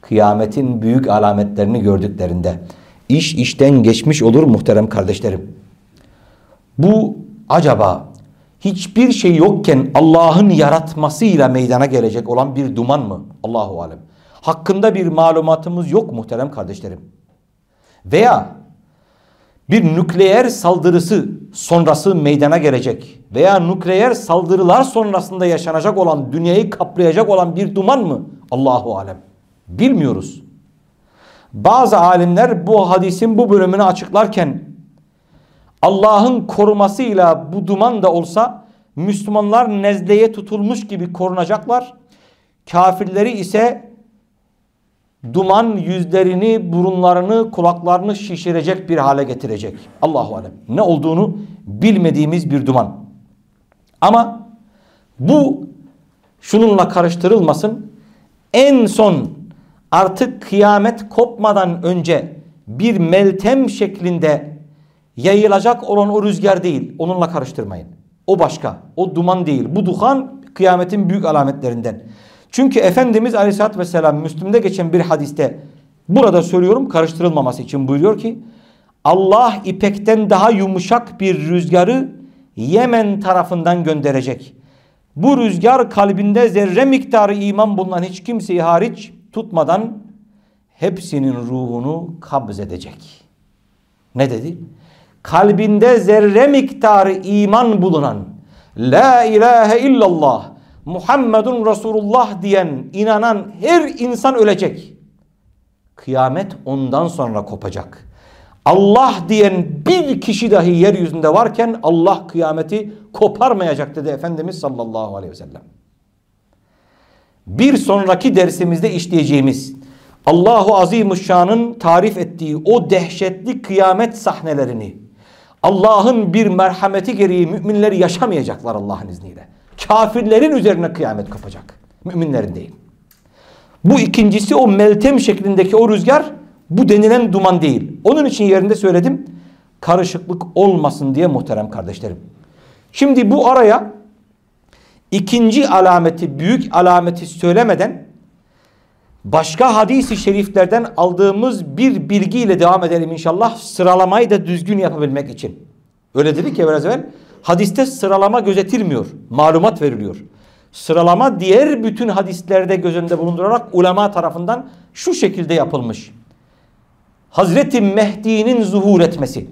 Kıyametin büyük alametlerini gördüklerinde iş işten geçmiş olur muhterem kardeşlerim. Bu acaba hiçbir şey yokken Allah'ın yaratmasıyla meydana gelecek olan bir duman mı? Allahu alem. Hakkında bir malumatımız yok muhterem kardeşlerim. Veya bir nükleer saldırısı sonrası meydana gelecek veya nükleer saldırılar sonrasında yaşanacak olan dünyayı kaplayacak olan bir duman mı? Allahu alem. Bilmiyoruz. Bazı alimler bu hadisin bu bölümünü açıklarken Allah'ın korumasıyla bu duman da olsa Müslümanlar nezleye tutulmuş gibi korunacaklar. Kafirleri ise duman yüzlerini, burunlarını, kulaklarını şişirecek bir hale getirecek. Allahu alem. Ne olduğunu bilmediğimiz bir duman. Ama bu şununla karıştırılmasın. En son artık kıyamet kopmadan önce bir meltem şeklinde yayılacak olan o rüzgar değil. Onunla karıştırmayın. O başka. O duman değil. Bu duhan kıyametin büyük alametlerinden. Çünkü Efendimiz Aleyhisselatü Vesselam Müslüm'de geçen bir hadiste burada söylüyorum karıştırılmaması için buyuruyor ki Allah ipekten daha yumuşak bir rüzgarı Yemen tarafından gönderecek. Bu rüzgar kalbinde zerre miktarı iman bulunan hiç kimseyi hariç tutmadan hepsinin ruhunu kabz edecek. Ne dedi? Kalbinde zerre miktarı iman bulunan La ilahe illallah Muhammedun Resulullah diyen inanan her insan ölecek. Kıyamet ondan sonra kopacak. Allah diyen bir kişi dahi yeryüzünde varken Allah kıyameti koparmayacak dedi Efendimiz sallallahu aleyhi ve sellem. Bir sonraki dersimizde işleyeceğimiz Allahu Azimuşşan'ın tarif ettiği o dehşetli kıyamet sahnelerini Allah'ın bir merhameti gereği müminler yaşamayacaklar Allah'ın izniyle. Kafirlerin üzerine kıyamet kopacak. Müminlerin değil. Bu ikincisi o meltem şeklindeki o rüzgar bu denilen duman değil. Onun için yerinde söyledim. Karışıklık olmasın diye muhterem kardeşlerim. Şimdi bu araya ikinci alameti, büyük alameti söylemeden başka hadisi şeriflerden aldığımız bir bilgiyle devam edelim inşallah. Sıralamayı da düzgün yapabilmek için. Öyle dedik ya biraz evvel. Hadiste sıralama gözetilmiyor. Malumat veriliyor. Sıralama diğer bütün hadislerde göz önünde bulundurarak ulema tarafından şu şekilde yapılmış. Hazreti Mehdi'nin zuhur etmesi.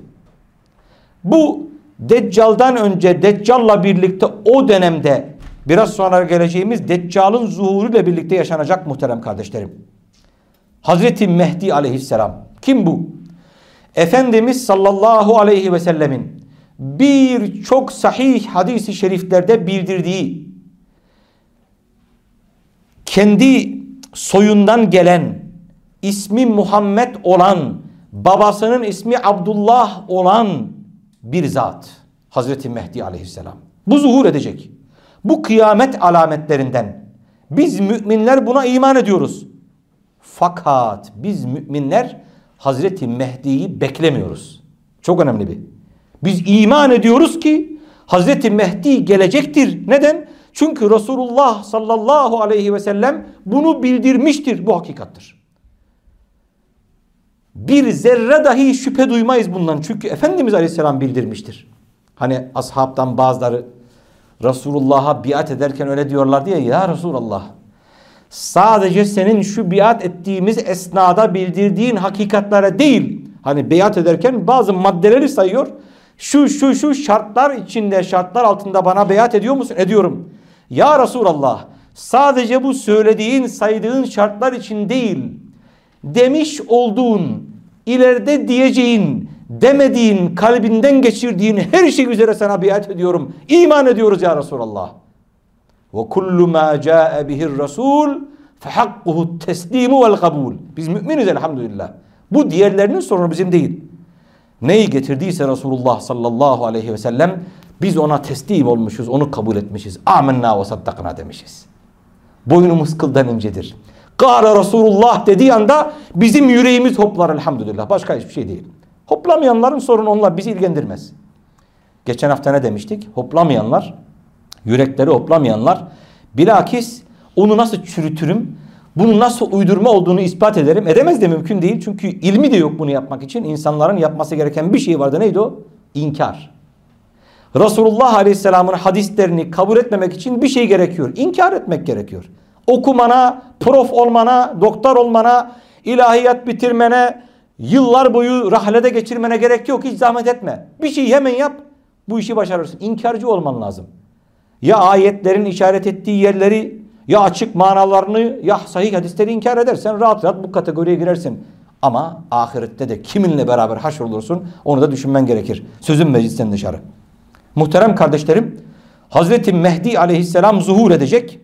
Bu Deccal'dan önce Deccal'la birlikte o dönemde biraz sonra geleceğimiz Deccal'ın zuhuruyla birlikte yaşanacak muhterem kardeşlerim. Hazreti Mehdi aleyhisselam. Kim bu? Efendimiz sallallahu aleyhi ve sellemin birçok sahih hadisi şeriflerde bildirdiği kendi soyundan gelen ismi Muhammed olan, babasının ismi Abdullah olan bir zat. Hazreti Mehdi aleyhisselam. Bu zuhur edecek. Bu kıyamet alametlerinden. Biz müminler buna iman ediyoruz. Fakat biz müminler Hazreti Mehdi'yi beklemiyoruz. Çok önemli bir. Biz iman ediyoruz ki Hazreti Mehdi gelecektir. Neden? Çünkü Resulullah sallallahu aleyhi ve sellem bunu bildirmiştir. Bu hakikattır. Bir zerre dahi şüphe duymayız bundan. Çünkü Efendimiz aleyhisselam bildirmiştir. Hani ashabtan bazıları Resulullah'a biat ederken öyle diyorlar diye ya Resulallah sadece senin şu biat ettiğimiz esnada bildirdiğin hakikatlere değil hani biat ederken bazı maddeleri sayıyor şu şu şu şartlar içinde şartlar altında bana beyat ediyor musun? Ediyorum. Ya Resulallah sadece bu söylediğin saydığın şartlar için değil demiş olduğun ileride diyeceğin demediğin kalbinden geçirdiğin her şey üzere sana biat ediyorum. İman ediyoruz ya Resulallah. Ve kullu ma ca'e bihir rasul fehakkuhu teslimu vel kabul. Biz müminiz elhamdülillah. Bu diğerlerinin sorunu bizim değil. Neyi getirdiyse Resulullah sallallahu aleyhi ve sellem biz ona teslim olmuşuz, onu kabul etmişiz. Amenna ve saddakna demişiz. Boynumuz kıldan incedir. Kâle Resulullah dediği anda bizim yüreğimiz hoplar elhamdülillah. Başka hiçbir şey değil. Hoplamayanların sorunu onlar bizi ilgilendirmez. Geçen hafta ne demiştik? Hoplamayanlar, yürekleri hoplamayanlar bilakis onu nasıl çürütürüm, bunu nasıl uydurma olduğunu ispat ederim. Edemez de mümkün değil. Çünkü ilmi de yok bunu yapmak için. İnsanların yapması gereken bir şey vardı. Neydi o? İnkar. Resulullah Aleyhisselam'ın hadislerini kabul etmemek için bir şey gerekiyor. İnkar etmek gerekiyor. Okumana, prof olmana, doktor olmana, ilahiyat bitirmene, yıllar boyu rahlede geçirmene gerek yok. Hiç zahmet etme. Bir şey hemen yap. Bu işi başarırsın. İnkarcı olman lazım. Ya ayetlerin işaret ettiği yerleri ya açık manalarını ya sahih hadisleri inkar edersen rahat rahat bu kategoriye girersin. Ama ahirette de kiminle beraber haşrolursun onu da düşünmen gerekir. Sözün meclisten dışarı. Muhterem kardeşlerim Hazreti Mehdi aleyhisselam zuhur edecek.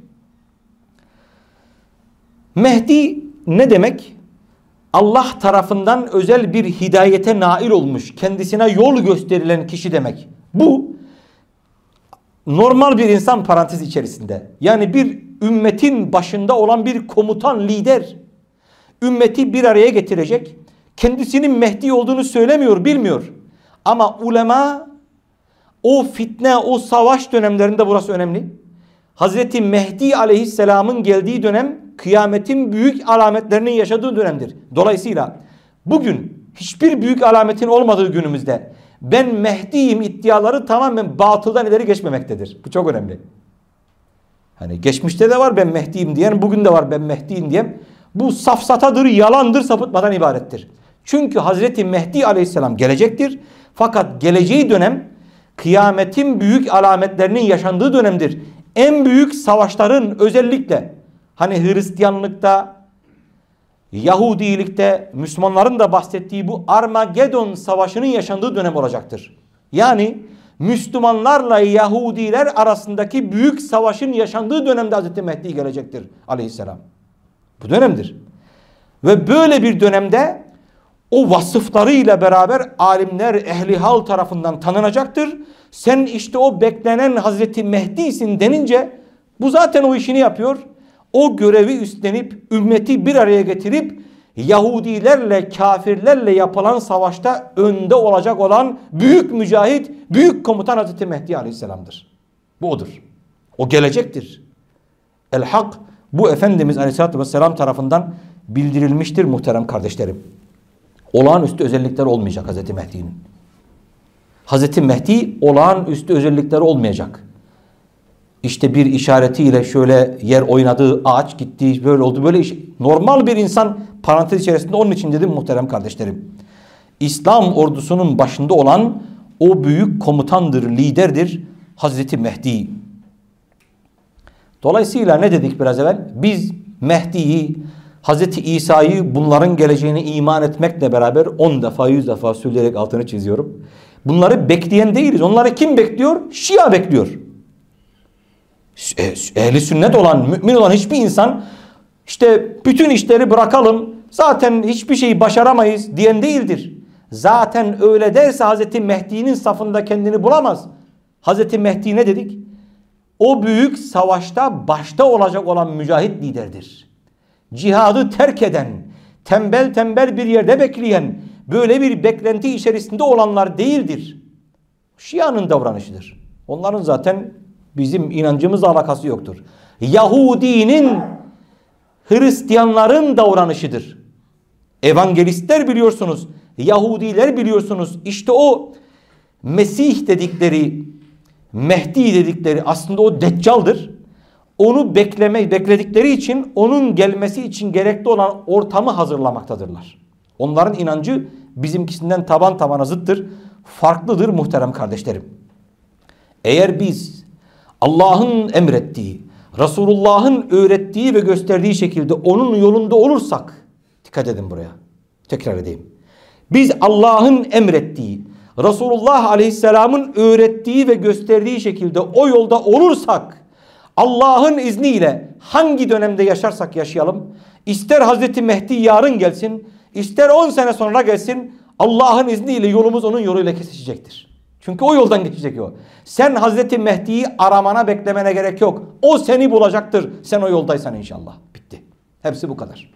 Mehdi ne demek? Allah tarafından özel bir hidayete nail olmuş, kendisine yol gösterilen kişi demek. Bu normal bir insan parantez içerisinde. Yani bir ümmetin başında olan bir komutan, lider. Ümmeti bir araya getirecek. Kendisinin Mehdi olduğunu söylemiyor, bilmiyor. Ama ulema o fitne, o savaş dönemlerinde burası önemli. Hazreti Mehdi aleyhisselamın geldiği dönem kıyametin büyük alametlerinin yaşadığı dönemdir. Dolayısıyla bugün hiçbir büyük alametin olmadığı günümüzde ben Mehdi'yim iddiaları tamamen batıldan ileri geçmemektedir. Bu çok önemli. Hani geçmişte de var ben Mehdi'yim diyen, bugün de var ben Mehdi'yim diyen. Bu safsatadır, yalandır, sapıtmadan ibarettir. Çünkü Hazreti Mehdi aleyhisselam gelecektir. Fakat geleceği dönem kıyametin büyük alametlerinin yaşandığı dönemdir. En büyük savaşların özellikle hani Hristiyanlıkta, Yahudilikte, Müslümanların da bahsettiği bu Armagedon savaşının yaşandığı dönem olacaktır. Yani Müslümanlarla Yahudiler arasındaki büyük savaşın yaşandığı dönemde Hazreti Mehdi gelecektir aleyhisselam. Bu dönemdir. Ve böyle bir dönemde o vasıflarıyla beraber alimler ehli hal tarafından tanınacaktır. Sen işte o beklenen Hazreti Mehdi'sin denince bu zaten o işini yapıyor. O görevi üstlenip ümmeti bir araya getirip Yahudilerle kafirlerle yapılan savaşta önde olacak olan büyük mücahit, büyük komutan Hazreti Mehdi Aleyhisselam'dır. Bu odur. O gelecektir. El Hak bu Efendimiz Aleyhisselatü Vesselam tarafından bildirilmiştir muhterem kardeşlerim. Olağanüstü özellikler olmayacak Hazreti Mehdi'nin. Hazreti Mehdi olağanüstü özellikleri olmayacak. İşte bir işaretiyle şöyle yer oynadı, ağaç gitti, böyle oldu. Böyle iş. Normal bir insan parantez içerisinde onun için dedim muhterem kardeşlerim. İslam ordusunun başında olan o büyük komutandır, liderdir Hazreti Mehdi. Dolayısıyla ne dedik biraz evvel? Biz Mehdi'yi, Hazreti İsa'yı bunların geleceğine iman etmekle beraber 10 defa 100 defa söyleyerek altını çiziyorum. Bunları bekleyen değiliz. Onları kim bekliyor? Şia bekliyor. E, ehli sünnet olan, mümin olan hiçbir insan işte bütün işleri bırakalım, zaten hiçbir şeyi başaramayız diyen değildir. Zaten öyle derse Hazreti Mehdi'nin safında kendini bulamaz. Hazreti Mehdi ne dedik? O büyük savaşta başta olacak olan mücahit liderdir. Cihadı terk eden, tembel tembel bir yerde bekleyen, böyle bir beklenti içerisinde olanlar değildir. Şia'nın davranışıdır. Onların zaten bizim inancımızla alakası yoktur. Yahudinin, Hristiyanların davranışıdır. Evangelistler biliyorsunuz, Yahudiler biliyorsunuz. İşte o Mesih dedikleri, Mehdi dedikleri aslında o Deccal'dır. Onu bekleme, bekledikleri için onun gelmesi için gerekli olan ortamı hazırlamaktadırlar. Onların inancı bizimkisinden taban tabana zıttır. Farklıdır muhterem kardeşlerim. Eğer biz Allah'ın emrettiği, Resulullah'ın öğrettiği ve gösterdiği şekilde onun yolunda olursak, dikkat edin buraya, tekrar edeyim. Biz Allah'ın emrettiği, Resulullah Aleyhisselam'ın öğrettiği ve gösterdiği şekilde o yolda olursak, Allah'ın izniyle hangi dönemde yaşarsak yaşayalım, ister Hazreti Mehdi yarın gelsin, ister 10 sene sonra gelsin, Allah'ın izniyle yolumuz onun yoluyla kesişecektir. Çünkü o yoldan geçecek o. Sen Hazreti Mehdi'yi aramana beklemene gerek yok. O seni bulacaktır. Sen o yoldaysan inşallah. Bitti. Hepsi bu kadar.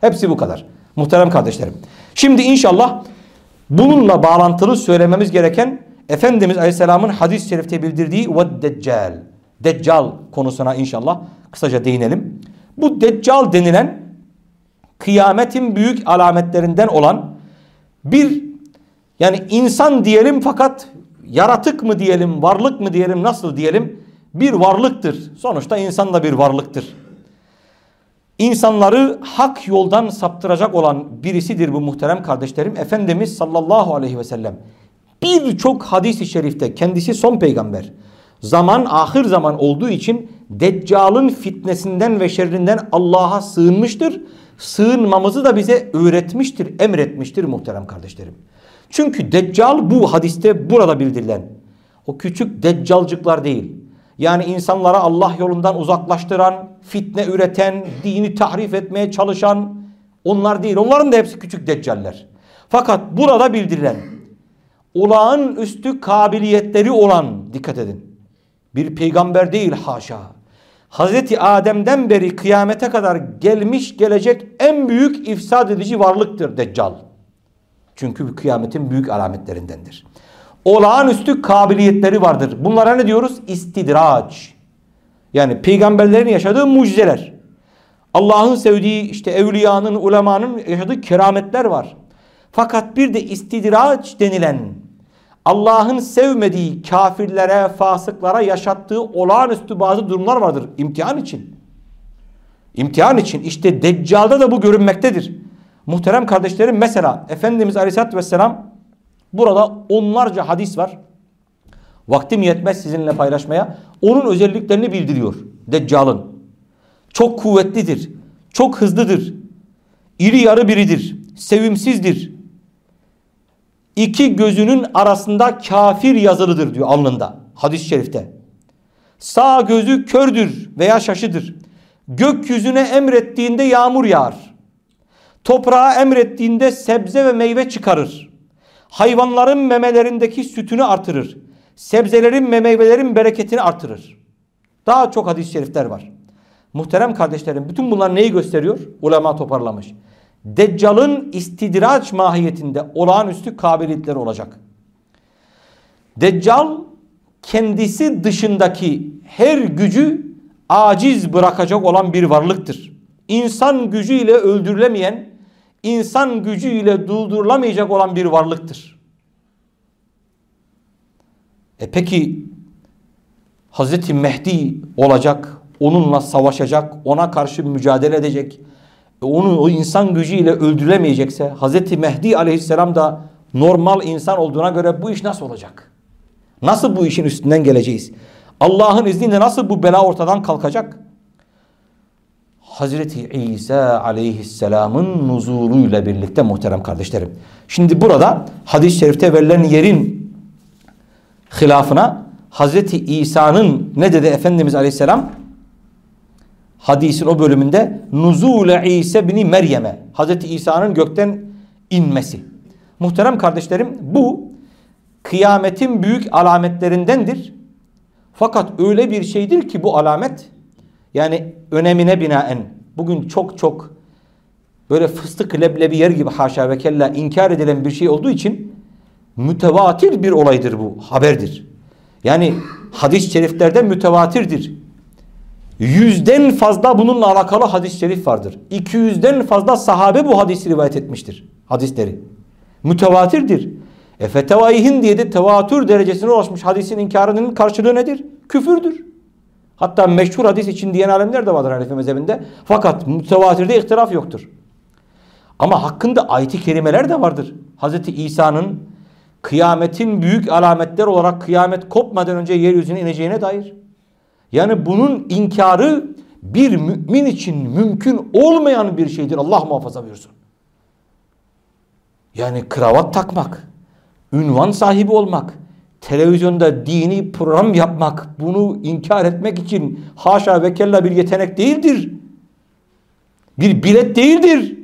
Hepsi bu kadar. Muhterem kardeşlerim. Şimdi inşallah bununla bağlantılı söylememiz gereken Efendimiz Aleyhisselam'ın hadis-i şerifte bildirdiği ve deccal. Deccal konusuna inşallah kısaca değinelim. Bu deccal denilen kıyametin büyük alametlerinden olan bir yani insan diyelim fakat yaratık mı diyelim, varlık mı diyelim, nasıl diyelim bir varlıktır. Sonuçta insan da bir varlıktır. İnsanları hak yoldan saptıracak olan birisidir bu muhterem kardeşlerim. Efendimiz sallallahu aleyhi ve sellem birçok hadis-i şerifte kendisi son peygamber. Zaman ahir zaman olduğu için Deccal'ın fitnesinden ve şerrinden Allah'a sığınmıştır. Sığınmamızı da bize öğretmiştir, emretmiştir muhterem kardeşlerim. Çünkü Deccal bu hadiste burada bildirilen o küçük deccalcıklar değil. Yani insanlara Allah yolundan uzaklaştıran, fitne üreten, dini tahrif etmeye çalışan onlar değil. Onların da hepsi küçük deccaller. Fakat burada bildirilen olağanüstü kabiliyetleri olan dikkat edin. Bir peygamber değil haşa. Hazreti Adem'den beri kıyamete kadar gelmiş gelecek en büyük ifsad edici varlıktır Deccal. Çünkü kıyametin büyük alametlerindendir. Olağanüstü kabiliyetleri vardır. Bunlara ne diyoruz? İstidraç. Yani peygamberlerin yaşadığı mucizeler. Allah'ın sevdiği işte evliyanın, ulemanın yaşadığı kerametler var. Fakat bir de istidraç denilen Allah'ın sevmediği kafirlere, fasıklara yaşattığı olağanüstü bazı durumlar vardır imtihan için. İmtihan için işte Deccal'da da bu görünmektedir. Muhterem kardeşlerim mesela Efendimiz Aleyhisselatü Vesselam burada onlarca hadis var. Vaktim yetmez sizinle paylaşmaya. Onun özelliklerini bildiriyor Deccal'ın. Çok kuvvetlidir. Çok hızlıdır. İri yarı biridir. Sevimsizdir. İki gözünün arasında kafir yazılıdır diyor alnında. Hadis-i şerifte. Sağ gözü kördür veya şaşıdır. Gökyüzüne emrettiğinde yağmur yağar. Toprağa emrettiğinde sebze ve meyve çıkarır. Hayvanların memelerindeki sütünü artırır. Sebzelerin ve meyvelerin bereketini artırır. Daha çok hadis-i şerifler var. Muhterem kardeşlerim bütün bunlar neyi gösteriyor? Ulema toparlamış. Deccal'ın istidraç mahiyetinde olağanüstü kabiliyetleri olacak. Deccal kendisi dışındaki her gücü aciz bırakacak olan bir varlıktır. İnsan gücüyle öldürülemeyen, insan gücüyle durdurulamayacak olan bir varlıktır. E peki Hazreti Mehdi olacak, onunla savaşacak, ona karşı mücadele edecek. E onu o insan gücüyle öldürülemeyecekse Hazreti Mehdi aleyhisselam da normal insan olduğuna göre bu iş nasıl olacak? Nasıl bu işin üstünden geleceğiz? Allah'ın izniyle nasıl bu bela ortadan kalkacak? Hazreti İsa aleyhisselamın nuzuluyla birlikte muhterem kardeşlerim. Şimdi burada hadis-i şerifte verilen yerin hilafına Hazreti İsa'nın ne dedi Efendimiz aleyhisselam? hadisin o bölümünde Nuzule İsa bini Meryem'e Hazreti İsa'nın gökten inmesi. Muhterem kardeşlerim bu kıyametin büyük alametlerindendir. Fakat öyle bir şeydir ki bu alamet yani önemine binaen bugün çok çok böyle fıstık leblebi yer gibi haşa ve kella inkar edilen bir şey olduğu için mütevatir bir olaydır bu haberdir. Yani hadis-i şeriflerde mütevatirdir. Yüzden fazla bununla alakalı hadis-i şerif vardır. 200'den fazla sahabe bu hadisi rivayet etmiştir. Hadisleri. Mütevatirdir. E diye de tevatür derecesine ulaşmış hadisin inkarının karşılığı nedir? Küfürdür. Hatta meşhur hadis için diyen alemler de vardır Hanefi mezhebinde. Fakat mütevatirde ihtilaf yoktur. Ama hakkında ayet-i kerimeler de vardır. Hazreti İsa'nın kıyametin büyük alametler olarak kıyamet kopmadan önce yeryüzüne ineceğine dair. Yani bunun inkarı bir mümin için mümkün olmayan bir şeydir. Allah muhafaza buyursun. Yani kravat takmak, ünvan sahibi olmak, televizyonda dini program yapmak, bunu inkar etmek için haşa ve kella bir yetenek değildir. Bir bilet değildir.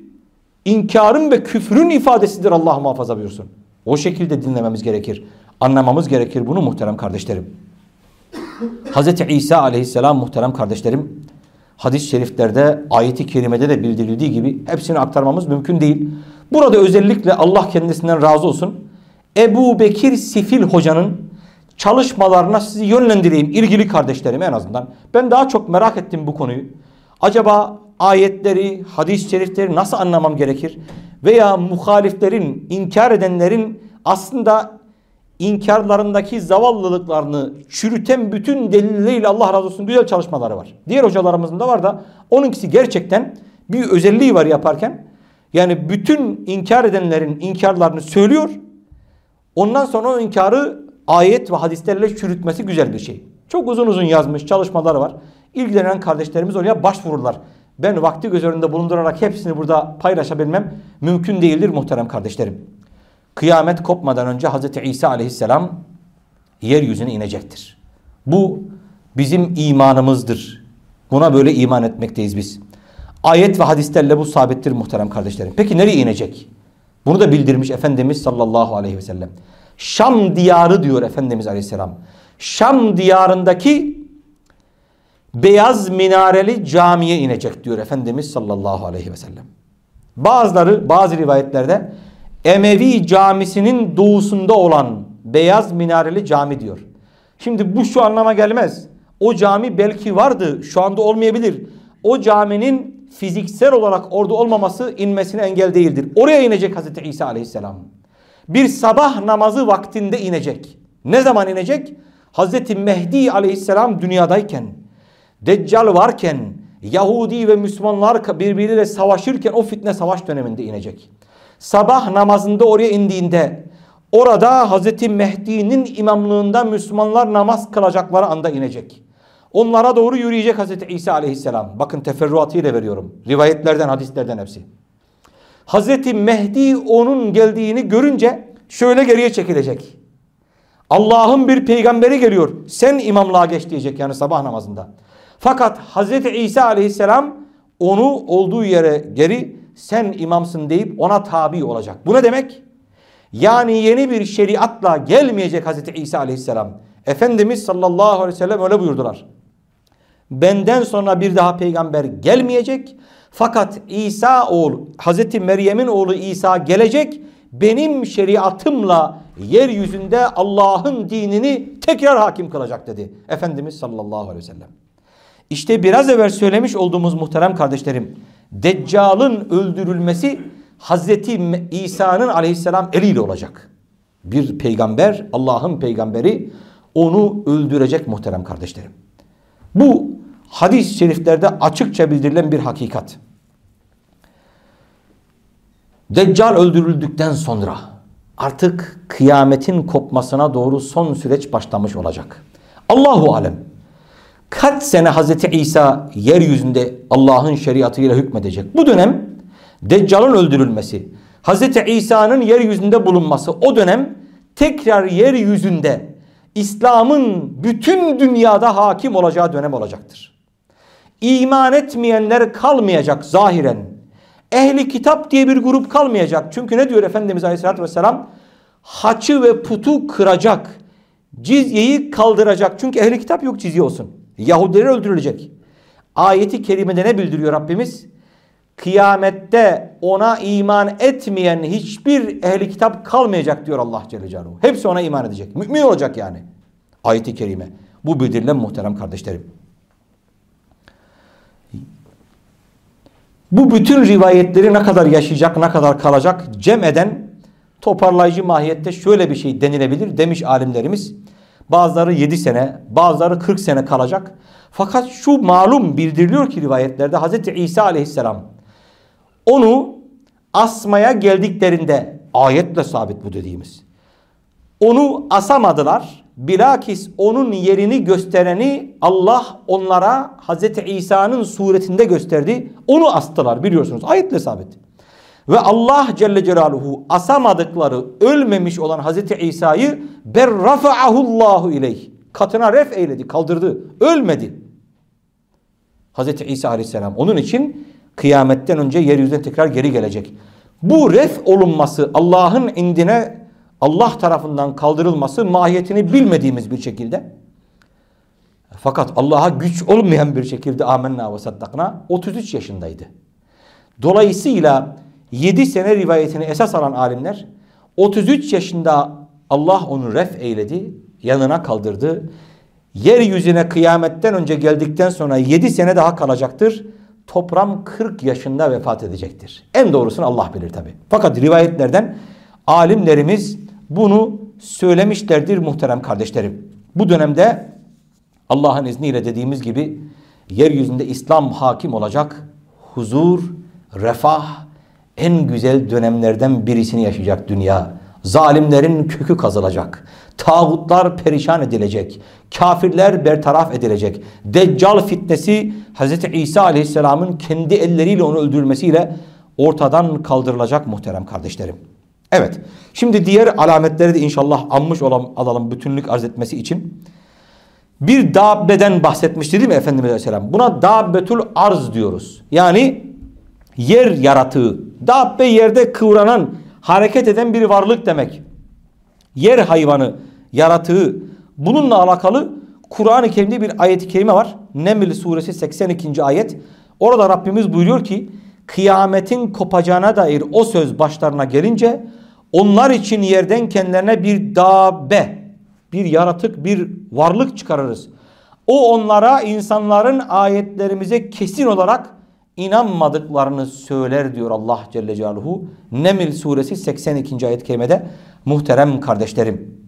İnkarın ve küfrün ifadesidir Allah muhafaza buyursun. O şekilde dinlememiz gerekir. Anlamamız gerekir bunu muhterem kardeşlerim. Hz. İsa aleyhisselam muhterem kardeşlerim hadis-i şeriflerde ayeti kerimede de bildirildiği gibi hepsini aktarmamız mümkün değil. Burada özellikle Allah kendisinden razı olsun. Ebu Bekir Sifil hocanın çalışmalarına sizi yönlendireyim ilgili kardeşlerim en azından. Ben daha çok merak ettim bu konuyu. Acaba ayetleri, hadis-i şerifleri nasıl anlamam gerekir? Veya muhaliflerin, inkar edenlerin aslında inkarlarındaki zavallılıklarını çürüten bütün delilleriyle Allah razı olsun güzel çalışmaları var. Diğer hocalarımızın da var da onunkisi gerçekten bir özelliği var yaparken. Yani bütün inkar edenlerin inkarlarını söylüyor. Ondan sonra o inkarı ayet ve hadislerle çürütmesi güzel bir şey. Çok uzun uzun yazmış çalışmaları var. İlgilenen kardeşlerimiz oraya başvururlar. Ben vakti göz önünde bulundurarak hepsini burada paylaşabilmem mümkün değildir muhterem kardeşlerim. Kıyamet kopmadan önce Hz. İsa aleyhisselam yeryüzüne inecektir. Bu bizim imanımızdır. Buna böyle iman etmekteyiz biz. Ayet ve hadislerle bu sabittir muhterem kardeşlerim. Peki nereye inecek? Bunu da bildirmiş Efendimiz sallallahu aleyhi ve sellem. Şam diyarı diyor Efendimiz aleyhisselam. Şam diyarındaki beyaz minareli camiye inecek diyor Efendimiz sallallahu aleyhi ve sellem. Bazıları bazı rivayetlerde Emevi camisinin doğusunda olan beyaz minareli cami diyor. Şimdi bu şu anlama gelmez. O cami belki vardı şu anda olmayabilir. O caminin fiziksel olarak orada olmaması inmesine engel değildir. Oraya inecek Hazreti İsa aleyhisselam. Bir sabah namazı vaktinde inecek. Ne zaman inecek? Hazreti Mehdi aleyhisselam dünyadayken, Deccal varken, Yahudi ve Müslümanlar birbiriyle savaşırken o fitne savaş döneminde inecek. Sabah namazında oraya indiğinde orada Hazreti Mehdi'nin imamlığında Müslümanlar namaz kılacakları anda inecek. Onlara doğru yürüyecek Hazreti İsa aleyhisselam. Bakın teferruatıyla veriyorum. Rivayetlerden, hadislerden hepsi. Hazreti Mehdi onun geldiğini görünce şöyle geriye çekilecek. Allah'ın bir peygamberi geliyor. Sen imamlığa geç diyecek yani sabah namazında. Fakat Hazreti İsa aleyhisselam onu olduğu yere geri sen imamsın deyip ona tabi olacak. Bu ne demek? Yani yeni bir şeriatla gelmeyecek Hazreti İsa aleyhisselam. Efendimiz sallallahu aleyhi ve sellem öyle buyurdular. Benden sonra bir daha peygamber gelmeyecek. Fakat İsa oğlu Hazreti Meryem'in oğlu İsa gelecek. Benim şeriatımla yeryüzünde Allah'ın dinini tekrar hakim kılacak dedi. Efendimiz sallallahu aleyhi ve sellem. İşte biraz evvel söylemiş olduğumuz muhterem kardeşlerim. Deccal'ın öldürülmesi Hazreti İsa'nın aleyhisselam eliyle olacak. Bir peygamber, Allah'ın peygamberi onu öldürecek muhterem kardeşlerim. Bu hadis-i şeriflerde açıkça bildirilen bir hakikat. Deccal öldürüldükten sonra artık kıyametin kopmasına doğru son süreç başlamış olacak. Allahu alem. Kaç sene Hazreti İsa yeryüzünde Allah'ın şeriatıyla hükmedecek? Bu dönem Deccal'ın öldürülmesi, Hazreti İsa'nın yeryüzünde bulunması o dönem tekrar yeryüzünde İslam'ın bütün dünyada hakim olacağı dönem olacaktır. iman etmeyenler kalmayacak zahiren. Ehli kitap diye bir grup kalmayacak. Çünkü ne diyor Efendimiz Aleyhisselatü Vesselam? Haçı ve putu kıracak. Cizyeyi kaldıracak. Çünkü ehli kitap yok cizye olsun. Yahudiler öldürülecek. Ayeti kerimede ne bildiriyor Rabbimiz? Kıyamette ona iman etmeyen hiçbir ehli kitap kalmayacak diyor Allah Celle Celaluhu. Hepsi ona iman edecek. Mümin olacak yani. Ayeti kerime. Bu bildirilen muhterem kardeşlerim. Bu bütün rivayetleri ne kadar yaşayacak, ne kadar kalacak cem eden toparlayıcı mahiyette şöyle bir şey denilebilir demiş alimlerimiz. Bazıları 7 sene, bazıları 40 sene kalacak. Fakat şu malum bildiriliyor ki rivayetlerde Hz. İsa aleyhisselam onu asmaya geldiklerinde ayetle sabit bu dediğimiz. Onu asamadılar. Bilakis onun yerini göstereni Allah onlara Hz. İsa'nın suretinde gösterdi. Onu astılar biliyorsunuz. Ayetle sabit. Ve Allah Celle Celaluhu asamadıkları ölmemiş olan Hazreti İsa'yı berrafa'ahullahu ileyh. Katına ref eyledi, kaldırdı. Ölmedi. Hazreti İsa Aleyhisselam onun için kıyametten önce yeryüzüne tekrar geri gelecek. Bu ref olunması Allah'ın indine Allah tarafından kaldırılması mahiyetini bilmediğimiz bir şekilde fakat Allah'a güç olmayan bir şekilde amenna ve saddakna 33 yaşındaydı. Dolayısıyla 7 sene rivayetini esas alan alimler 33 yaşında Allah onu ref eyledi, yanına kaldırdı. Yeryüzüne kıyametten önce geldikten sonra 7 sene daha kalacaktır. Toplam 40 yaşında vefat edecektir. En doğrusunu Allah bilir tabi. Fakat rivayetlerden alimlerimiz bunu söylemişlerdir muhterem kardeşlerim. Bu dönemde Allah'ın izniyle dediğimiz gibi yeryüzünde İslam hakim olacak. Huzur, refah, en güzel dönemlerden birisini yaşayacak dünya. Zalimlerin kökü kazılacak. Tağutlar perişan edilecek. Kafirler bertaraf edilecek. Deccal fitnesi Hz. İsa aleyhisselamın kendi elleriyle onu öldürmesiyle ortadan kaldırılacak muhterem kardeşlerim. Evet. Şimdi diğer alametleri de inşallah anmış olalım, alalım bütünlük arz etmesi için. Bir dabbeden bahsetmişti değil mi Efendimiz Aleyhisselam? Buna dabbetul arz diyoruz. Yani yer yaratığı. Dabbe yerde kıvranan, hareket eden bir varlık demek. Yer hayvanı, yaratığı. Bununla alakalı Kur'an-ı Kerim'de bir ayet-i kerime var. Neml suresi 82. ayet. Orada Rabbimiz buyuruyor ki kıyametin kopacağına dair o söz başlarına gelince onlar için yerden kendilerine bir dabbe, bir yaratık, bir varlık çıkarırız. O onlara insanların ayetlerimize kesin olarak inanmadıklarını söyler diyor Allah Celle Celaluhu. Neml suresi 82. ayet kerimede muhterem kardeşlerim.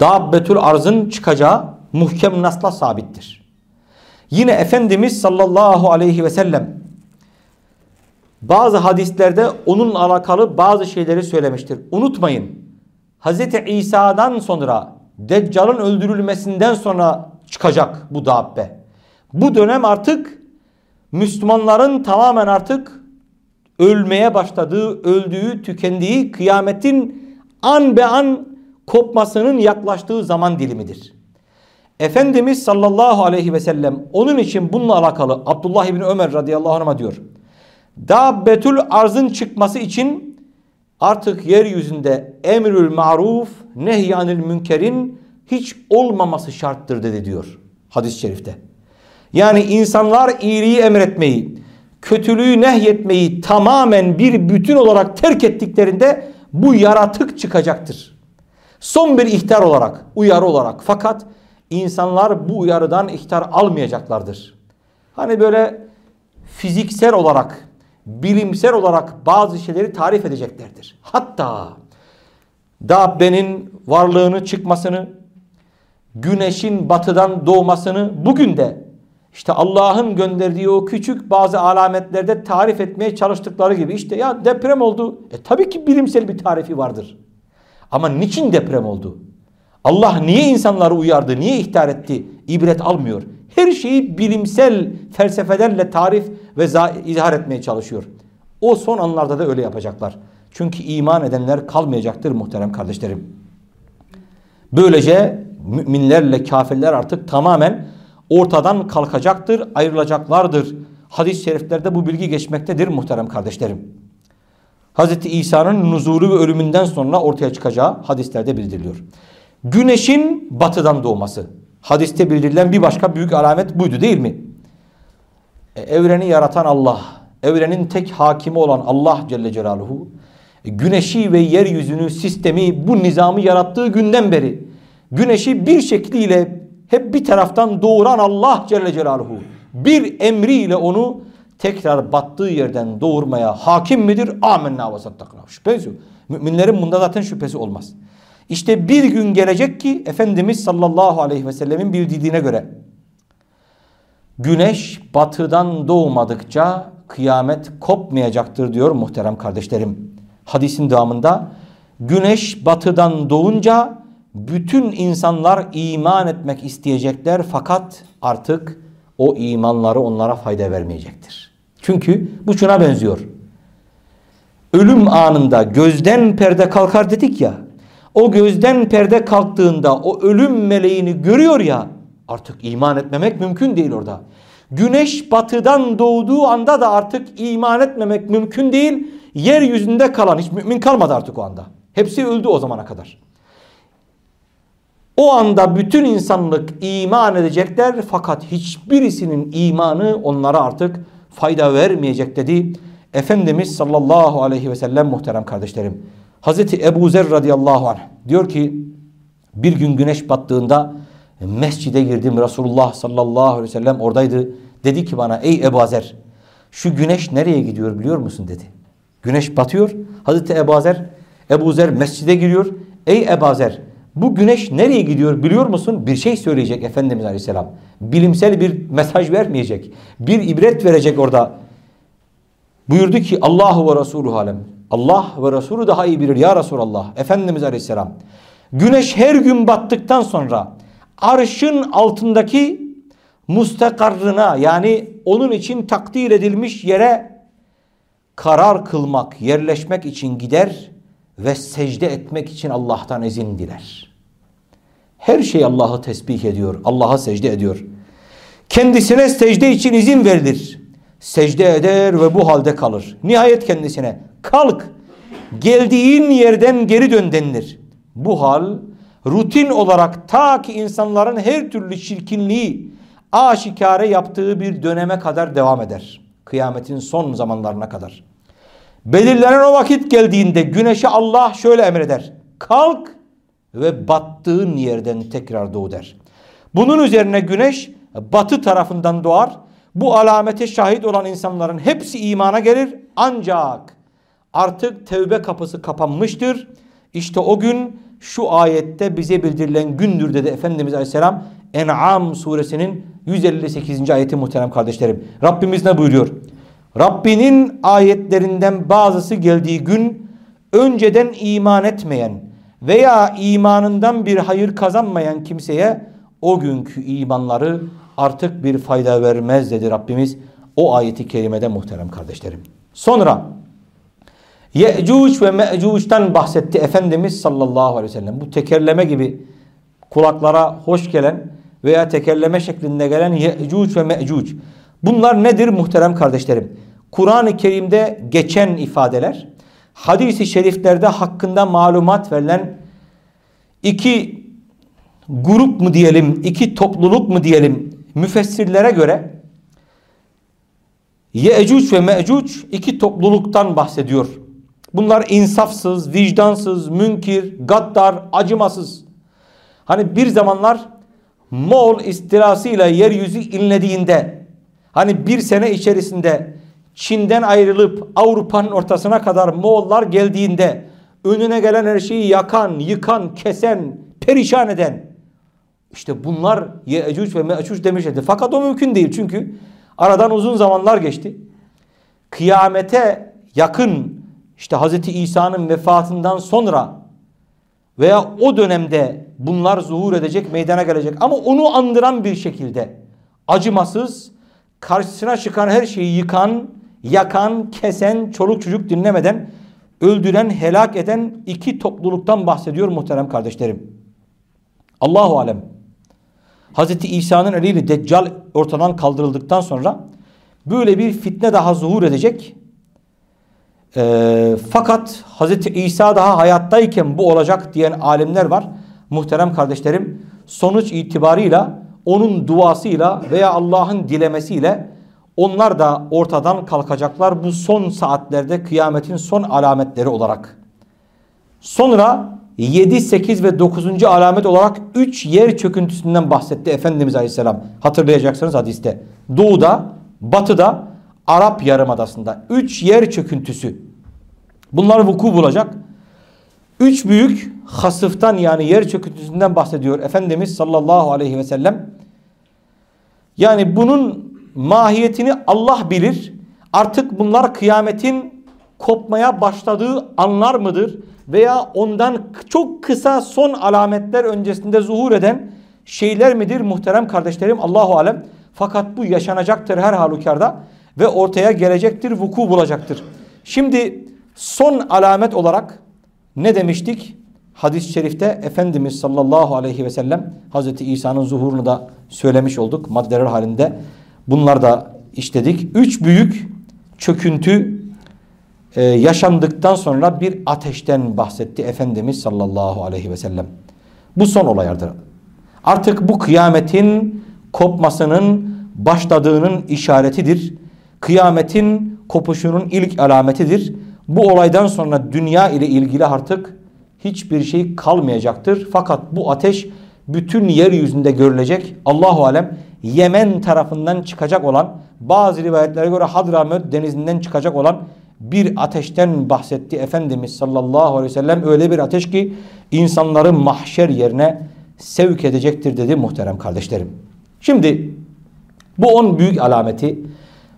Dabbetül arzın çıkacağı muhkem nasla sabittir. Yine Efendimiz sallallahu aleyhi ve sellem bazı hadislerde onun alakalı bazı şeyleri söylemiştir. Unutmayın. Hz. İsa'dan sonra Deccal'ın öldürülmesinden sonra çıkacak bu dabbe. Bu dönem artık Müslümanların tamamen artık ölmeye başladığı, öldüğü, tükendiği kıyametin an be an kopmasının yaklaştığı zaman dilimidir. Efendimiz sallallahu aleyhi ve sellem onun için bununla alakalı Abdullah İbni Ömer radıyallahu anh'a diyor. Dabbetül arzın çıkması için artık yeryüzünde emrül maruf nehyanil münkerin hiç olmaması şarttır dedi diyor hadis-i şerifte. Yani insanlar iyiliği emretmeyi, kötülüğü nehyetmeyi tamamen bir bütün olarak terk ettiklerinde bu yaratık çıkacaktır. Son bir ihtar olarak, uyarı olarak fakat insanlar bu uyarıdan ihtar almayacaklardır. Hani böyle fiziksel olarak, bilimsel olarak bazı şeyleri tarif edeceklerdir. Hatta Dabbe'nin varlığını çıkmasını, güneşin batıdan doğmasını bugün de işte Allah'ın gönderdiği o küçük bazı alametlerde tarif etmeye çalıştıkları gibi işte ya deprem oldu. E tabii ki bilimsel bir tarifi vardır. Ama niçin deprem oldu? Allah niye insanları uyardı, niye ihtar etti? İbret almıyor. Her şeyi bilimsel felsefelerle tarif ve izah etmeye çalışıyor. O son anlarda da öyle yapacaklar. Çünkü iman edenler kalmayacaktır muhterem kardeşlerim. Böylece müminlerle kafirler artık tamamen ortadan kalkacaktır, ayrılacaklardır. Hadis-i şeriflerde bu bilgi geçmektedir muhterem kardeşlerim. Hz. İsa'nın nuzulu ve ölümünden sonra ortaya çıkacağı hadislerde bildiriliyor. Güneşin batıdan doğması. Hadiste bildirilen bir başka büyük alamet buydu değil mi? E, evreni yaratan Allah, evrenin tek hakimi olan Allah Celle Celaluhu, e, güneşi ve yeryüzünü, sistemi, bu nizamı yarattığı günden beri güneşi bir şekliyle hep bir taraftan doğuran Allah Celle Celaluhu bir emriyle onu tekrar battığı yerden doğurmaya hakim midir? Amenna ve sattakna. Şüphesi yok. Müminlerin bunda zaten şüphesi olmaz. İşte bir gün gelecek ki Efendimiz sallallahu aleyhi ve sellemin bildirdiğine göre güneş batıdan doğmadıkça kıyamet kopmayacaktır diyor muhterem kardeşlerim. Hadisin devamında güneş batıdan doğunca bütün insanlar iman etmek isteyecekler fakat artık o imanları onlara fayda vermeyecektir. Çünkü bu şuna benziyor. Ölüm anında gözden perde kalkar dedik ya. O gözden perde kalktığında o ölüm meleğini görüyor ya artık iman etmemek mümkün değil orada. Güneş batıdan doğduğu anda da artık iman etmemek mümkün değil. Yeryüzünde kalan hiç mümin kalmadı artık o anda. Hepsi öldü o zamana kadar. O anda bütün insanlık iman edecekler fakat hiçbirisinin imanı onlara artık fayda vermeyecek dedi. Efendimiz sallallahu aleyhi ve sellem muhterem kardeşlerim. Hazreti Ebu Zer radıyallahu anh diyor ki bir gün güneş battığında mescide girdim Resulullah sallallahu aleyhi ve sellem oradaydı. Dedi ki bana ey Ebu Zer şu güneş nereye gidiyor biliyor musun dedi. Güneş batıyor. Hazreti Ebu Zer Ebu Zer mescide giriyor. Ey Ebu Zer bu güneş nereye gidiyor biliyor musun? Bir şey söyleyecek Efendimiz Aleyhisselam. Bilimsel bir mesaj vermeyecek. Bir ibret verecek orada. Buyurdu ki Allahu ve Resulü alem. Allah ve Resulü daha iyi bilir ya Resulallah. Efendimiz Aleyhisselam. Güneş her gün battıktan sonra arşın altındaki mustakarrına yani onun için takdir edilmiş yere karar kılmak, yerleşmek için gider ve secde etmek için Allah'tan izin diler. Her şey Allah'ı tesbih ediyor, Allah'a secde ediyor. Kendisine secde için izin verilir. Secde eder ve bu halde kalır. Nihayet kendisine kalk, geldiğin yerden geri dön denilir. Bu hal rutin olarak ta ki insanların her türlü çirkinliği aşikare yaptığı bir döneme kadar devam eder. Kıyametin son zamanlarına kadar. Belirlenen o vakit geldiğinde güneşe Allah şöyle emreder. Kalk ve battığın yerden tekrar doğu der. Bunun üzerine güneş batı tarafından doğar. Bu alamete şahit olan insanların hepsi imana gelir. Ancak artık tevbe kapısı kapanmıştır. İşte o gün şu ayette bize bildirilen gündür dedi Efendimiz Aleyhisselam. En'am suresinin 158. ayeti muhterem kardeşlerim. Rabbimiz ne buyuruyor? Rabbinin ayetlerinden bazısı geldiği gün önceden iman etmeyen veya imanından bir hayır kazanmayan kimseye o günkü imanları artık bir fayda vermez dedi Rabbimiz o ayeti kerimede muhterem kardeşlerim. Sonra Ye'cuc ve Me'cuc'tan bahsetti Efendimiz sallallahu aleyhi ve sellem. Bu tekerleme gibi kulaklara hoş gelen veya tekerleme şeklinde gelen Ye'cuc ve Me'cuc. Bunlar nedir muhterem kardeşlerim? Kur'an-ı Kerim'de geçen ifadeler, hadisi şeriflerde hakkında malumat verilen iki grup mu diyelim, iki topluluk mu diyelim müfessirlere göre Ye'cuc ve Me'cuc iki topluluktan bahsediyor. Bunlar insafsız, vicdansız, münkir, gaddar, acımasız. Hani bir zamanlar Moğol istilasıyla yeryüzü inlediğinde hani bir sene içerisinde Çin'den ayrılıp Avrupa'nın ortasına kadar Moğollar geldiğinde önüne gelen her şeyi yakan, yıkan, kesen, perişan eden işte bunlar Ye'cuc ve Me'cuc demişlerdi. Fakat o mümkün değil çünkü aradan uzun zamanlar geçti. Kıyamete yakın işte Hz. İsa'nın vefatından sonra veya o dönemde bunlar zuhur edecek, meydana gelecek ama onu andıran bir şekilde acımasız, karşısına çıkan her şeyi yıkan, yakan, kesen, çoluk çocuk dinlemeden öldüren, helak eden iki topluluktan bahsediyor muhterem kardeşlerim. Allahu alem. Hz. İsa'nın eliyle Deccal ortadan kaldırıldıktan sonra böyle bir fitne daha zuhur edecek. E, fakat Hz. İsa daha hayattayken bu olacak diyen alimler var. Muhterem kardeşlerim sonuç itibarıyla onun duasıyla veya Allah'ın dilemesiyle onlar da ortadan kalkacaklar bu son saatlerde kıyametin son alametleri olarak. Sonra 7, 8 ve 9. alamet olarak 3 yer çöküntüsünden bahsetti Efendimiz Aleyhisselam. Hatırlayacaksınız hadiste. Doğuda, batıda, Arap Yarımadası'nda 3 yer çöküntüsü. Bunlar vuku bulacak. Üç büyük hasıftan yani yer çöküntüsünden bahsediyor Efendimiz sallallahu aleyhi ve sellem. Yani bunun mahiyetini Allah bilir. Artık bunlar kıyametin kopmaya başladığı anlar mıdır? Veya ondan çok kısa son alametler öncesinde zuhur eden şeyler midir muhterem kardeşlerim Allahu alem. Fakat bu yaşanacaktır her halükarda ve ortaya gelecektir, vuku bulacaktır. Şimdi son alamet olarak ne demiştik? Hadis-i şerifte Efendimiz sallallahu aleyhi ve sellem Hazreti İsa'nın zuhurunu da söylemiş olduk maddeler halinde. Bunlar da işledik. Üç büyük çöküntü e, yaşandıktan sonra bir ateşten bahsetti Efendimiz sallallahu aleyhi ve sellem. Bu son olaylardır. Artık bu kıyametin kopmasının başladığının işaretidir. Kıyametin kopuşunun ilk alametidir. Bu olaydan sonra dünya ile ilgili artık hiçbir şey kalmayacaktır. Fakat bu ateş bütün yeryüzünde görülecek. Allahu alem Yemen tarafından çıkacak olan bazı rivayetlere göre Hadramut denizinden çıkacak olan bir ateşten bahsetti Efendimiz sallallahu aleyhi ve sellem. Öyle bir ateş ki insanları mahşer yerine sevk edecektir dedi muhterem kardeşlerim. Şimdi bu on büyük alameti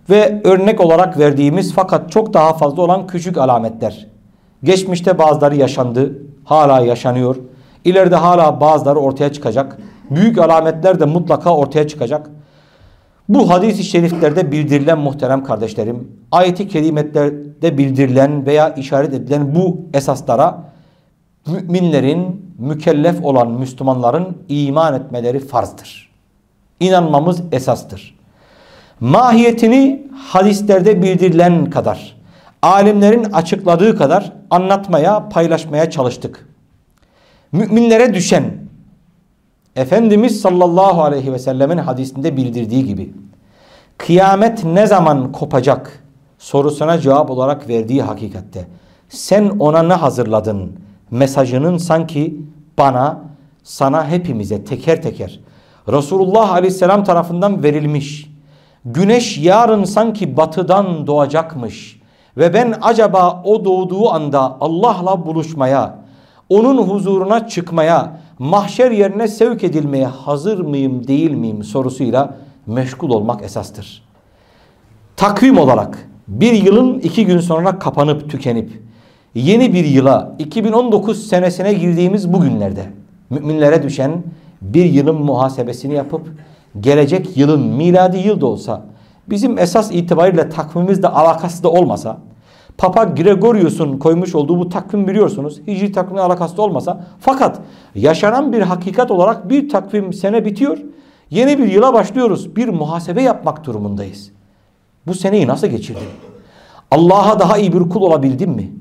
ve örnek olarak verdiğimiz fakat çok daha fazla olan küçük alametler. Geçmişte bazıları yaşandı, hala yaşanıyor. İleride hala bazıları ortaya çıkacak. Büyük alametler de mutlaka ortaya çıkacak. Bu hadis-i şeriflerde bildirilen muhterem kardeşlerim, ayeti kerimetlerde bildirilen veya işaret edilen bu esaslara müminlerin, mükellef olan Müslümanların iman etmeleri farzdır. İnanmamız esastır. Mahiyetini hadislerde bildirilen kadar, alimlerin açıkladığı kadar anlatmaya, paylaşmaya çalıştık. Müminlere düşen Efendimiz sallallahu aleyhi ve sellemin hadisinde bildirdiği gibi kıyamet ne zaman kopacak sorusuna cevap olarak verdiği hakikatte sen ona ne hazırladın mesajının sanki bana sana hepimize teker teker Resulullah aleyhisselam tarafından verilmiş güneş yarın sanki batıdan doğacakmış ve ben acaba o doğduğu anda Allah'la buluşmaya onun huzuruna çıkmaya mahşer yerine sevk edilmeye hazır mıyım değil miyim sorusuyla meşgul olmak esastır. Takvim olarak bir yılın iki gün sonra kapanıp tükenip yeni bir yıla 2019 senesine girdiğimiz bu günlerde müminlere düşen bir yılın muhasebesini yapıp gelecek yılın miladi yıl da olsa bizim esas itibariyle takvimimizle alakası da olmasa Papa Gregorius'un koymuş olduğu bu takvim biliyorsunuz. Hicri takvimle alakası da olmasa. Fakat yaşanan bir hakikat olarak bir takvim sene bitiyor. Yeni bir yıla başlıyoruz. Bir muhasebe yapmak durumundayız. Bu seneyi nasıl geçirdim? Allah'a daha iyi bir kul olabildim mi?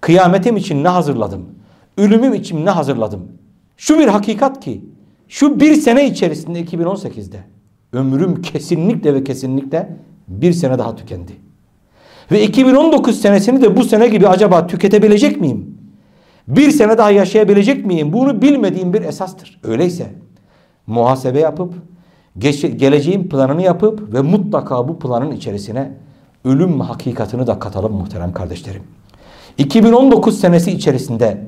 Kıyametim için ne hazırladım? Ölümüm için ne hazırladım? Şu bir hakikat ki şu bir sene içerisinde 2018'de ömrüm kesinlikle ve kesinlikle bir sene daha tükendi. Ve 2019 senesini de bu sene gibi acaba tüketebilecek miyim? Bir sene daha yaşayabilecek miyim? Bunu bilmediğim bir esastır. Öyleyse muhasebe yapıp geleceğin planını yapıp ve mutlaka bu planın içerisine ölüm hakikatını da katalım muhterem kardeşlerim. 2019 senesi içerisinde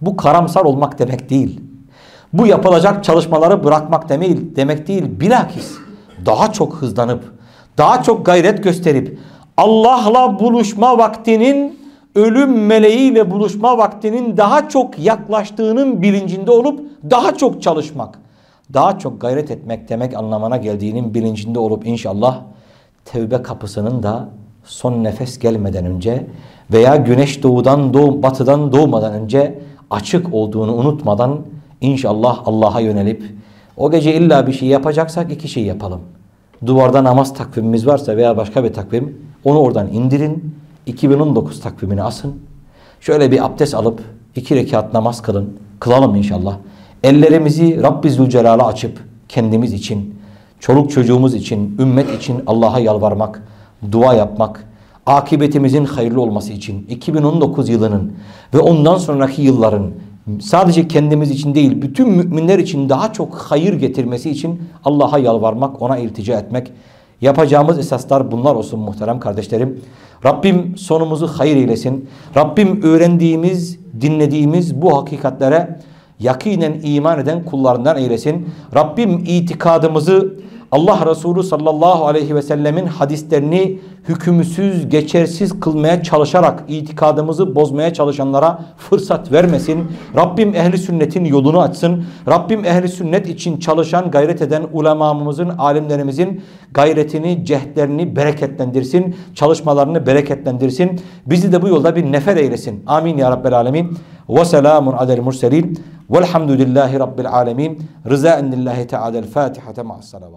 bu karamsar olmak demek değil. Bu yapılacak çalışmaları bırakmak demek, demek değil. Bilakis daha çok hızlanıp, daha çok gayret gösterip Allah'la buluşma vaktinin ölüm meleğiyle buluşma vaktinin daha çok yaklaştığının bilincinde olup daha çok çalışmak, daha çok gayret etmek demek anlamına geldiğinin bilincinde olup inşallah tevbe kapısının da son nefes gelmeden önce veya güneş doğudan doğ batıdan doğmadan önce açık olduğunu unutmadan inşallah Allah'a yönelip O gece illa bir şey yapacaksak iki şey yapalım. Duvarda namaz takvimimiz varsa veya başka bir takvim onu oradan indirin. 2019 takvimini asın. Şöyle bir abdest alıp iki rekat namaz kılın. Kılalım inşallah. Ellerimizi Rabbi Zülcelal'a açıp kendimiz için, çoluk çocuğumuz için, ümmet için Allah'a yalvarmak, dua yapmak, akibetimizin hayırlı olması için 2019 yılının ve ondan sonraki yılların sadece kendimiz için değil bütün müminler için daha çok hayır getirmesi için Allah'a yalvarmak, ona iltica etmek. Yapacağımız esaslar bunlar olsun muhterem kardeşlerim. Rabbim sonumuzu hayır eylesin. Rabbim öğrendiğimiz, dinlediğimiz bu hakikatlere yakinen iman eden kullarından eylesin. Rabbim itikadımızı Allah Resulü sallallahu aleyhi ve sellemin hadislerini hükümsüz, geçersiz kılmaya çalışarak itikadımızı bozmaya çalışanlara fırsat vermesin. Rabbim ehli sünnetin yolunu açsın. Rabbim ehli sünnet için çalışan, gayret eden ulemamızın, alimlerimizin gayretini, cehdlerini bereketlendirsin. Çalışmalarını bereketlendirsin. Bizi de bu yolda bir nefer eylesin. Amin ya Rabbel Alemin. Ve selamun alel murselin. Velhamdülillahi Rabbil Alemin. Rızaen lillahi Teala'l Fatiha ma'as salavat.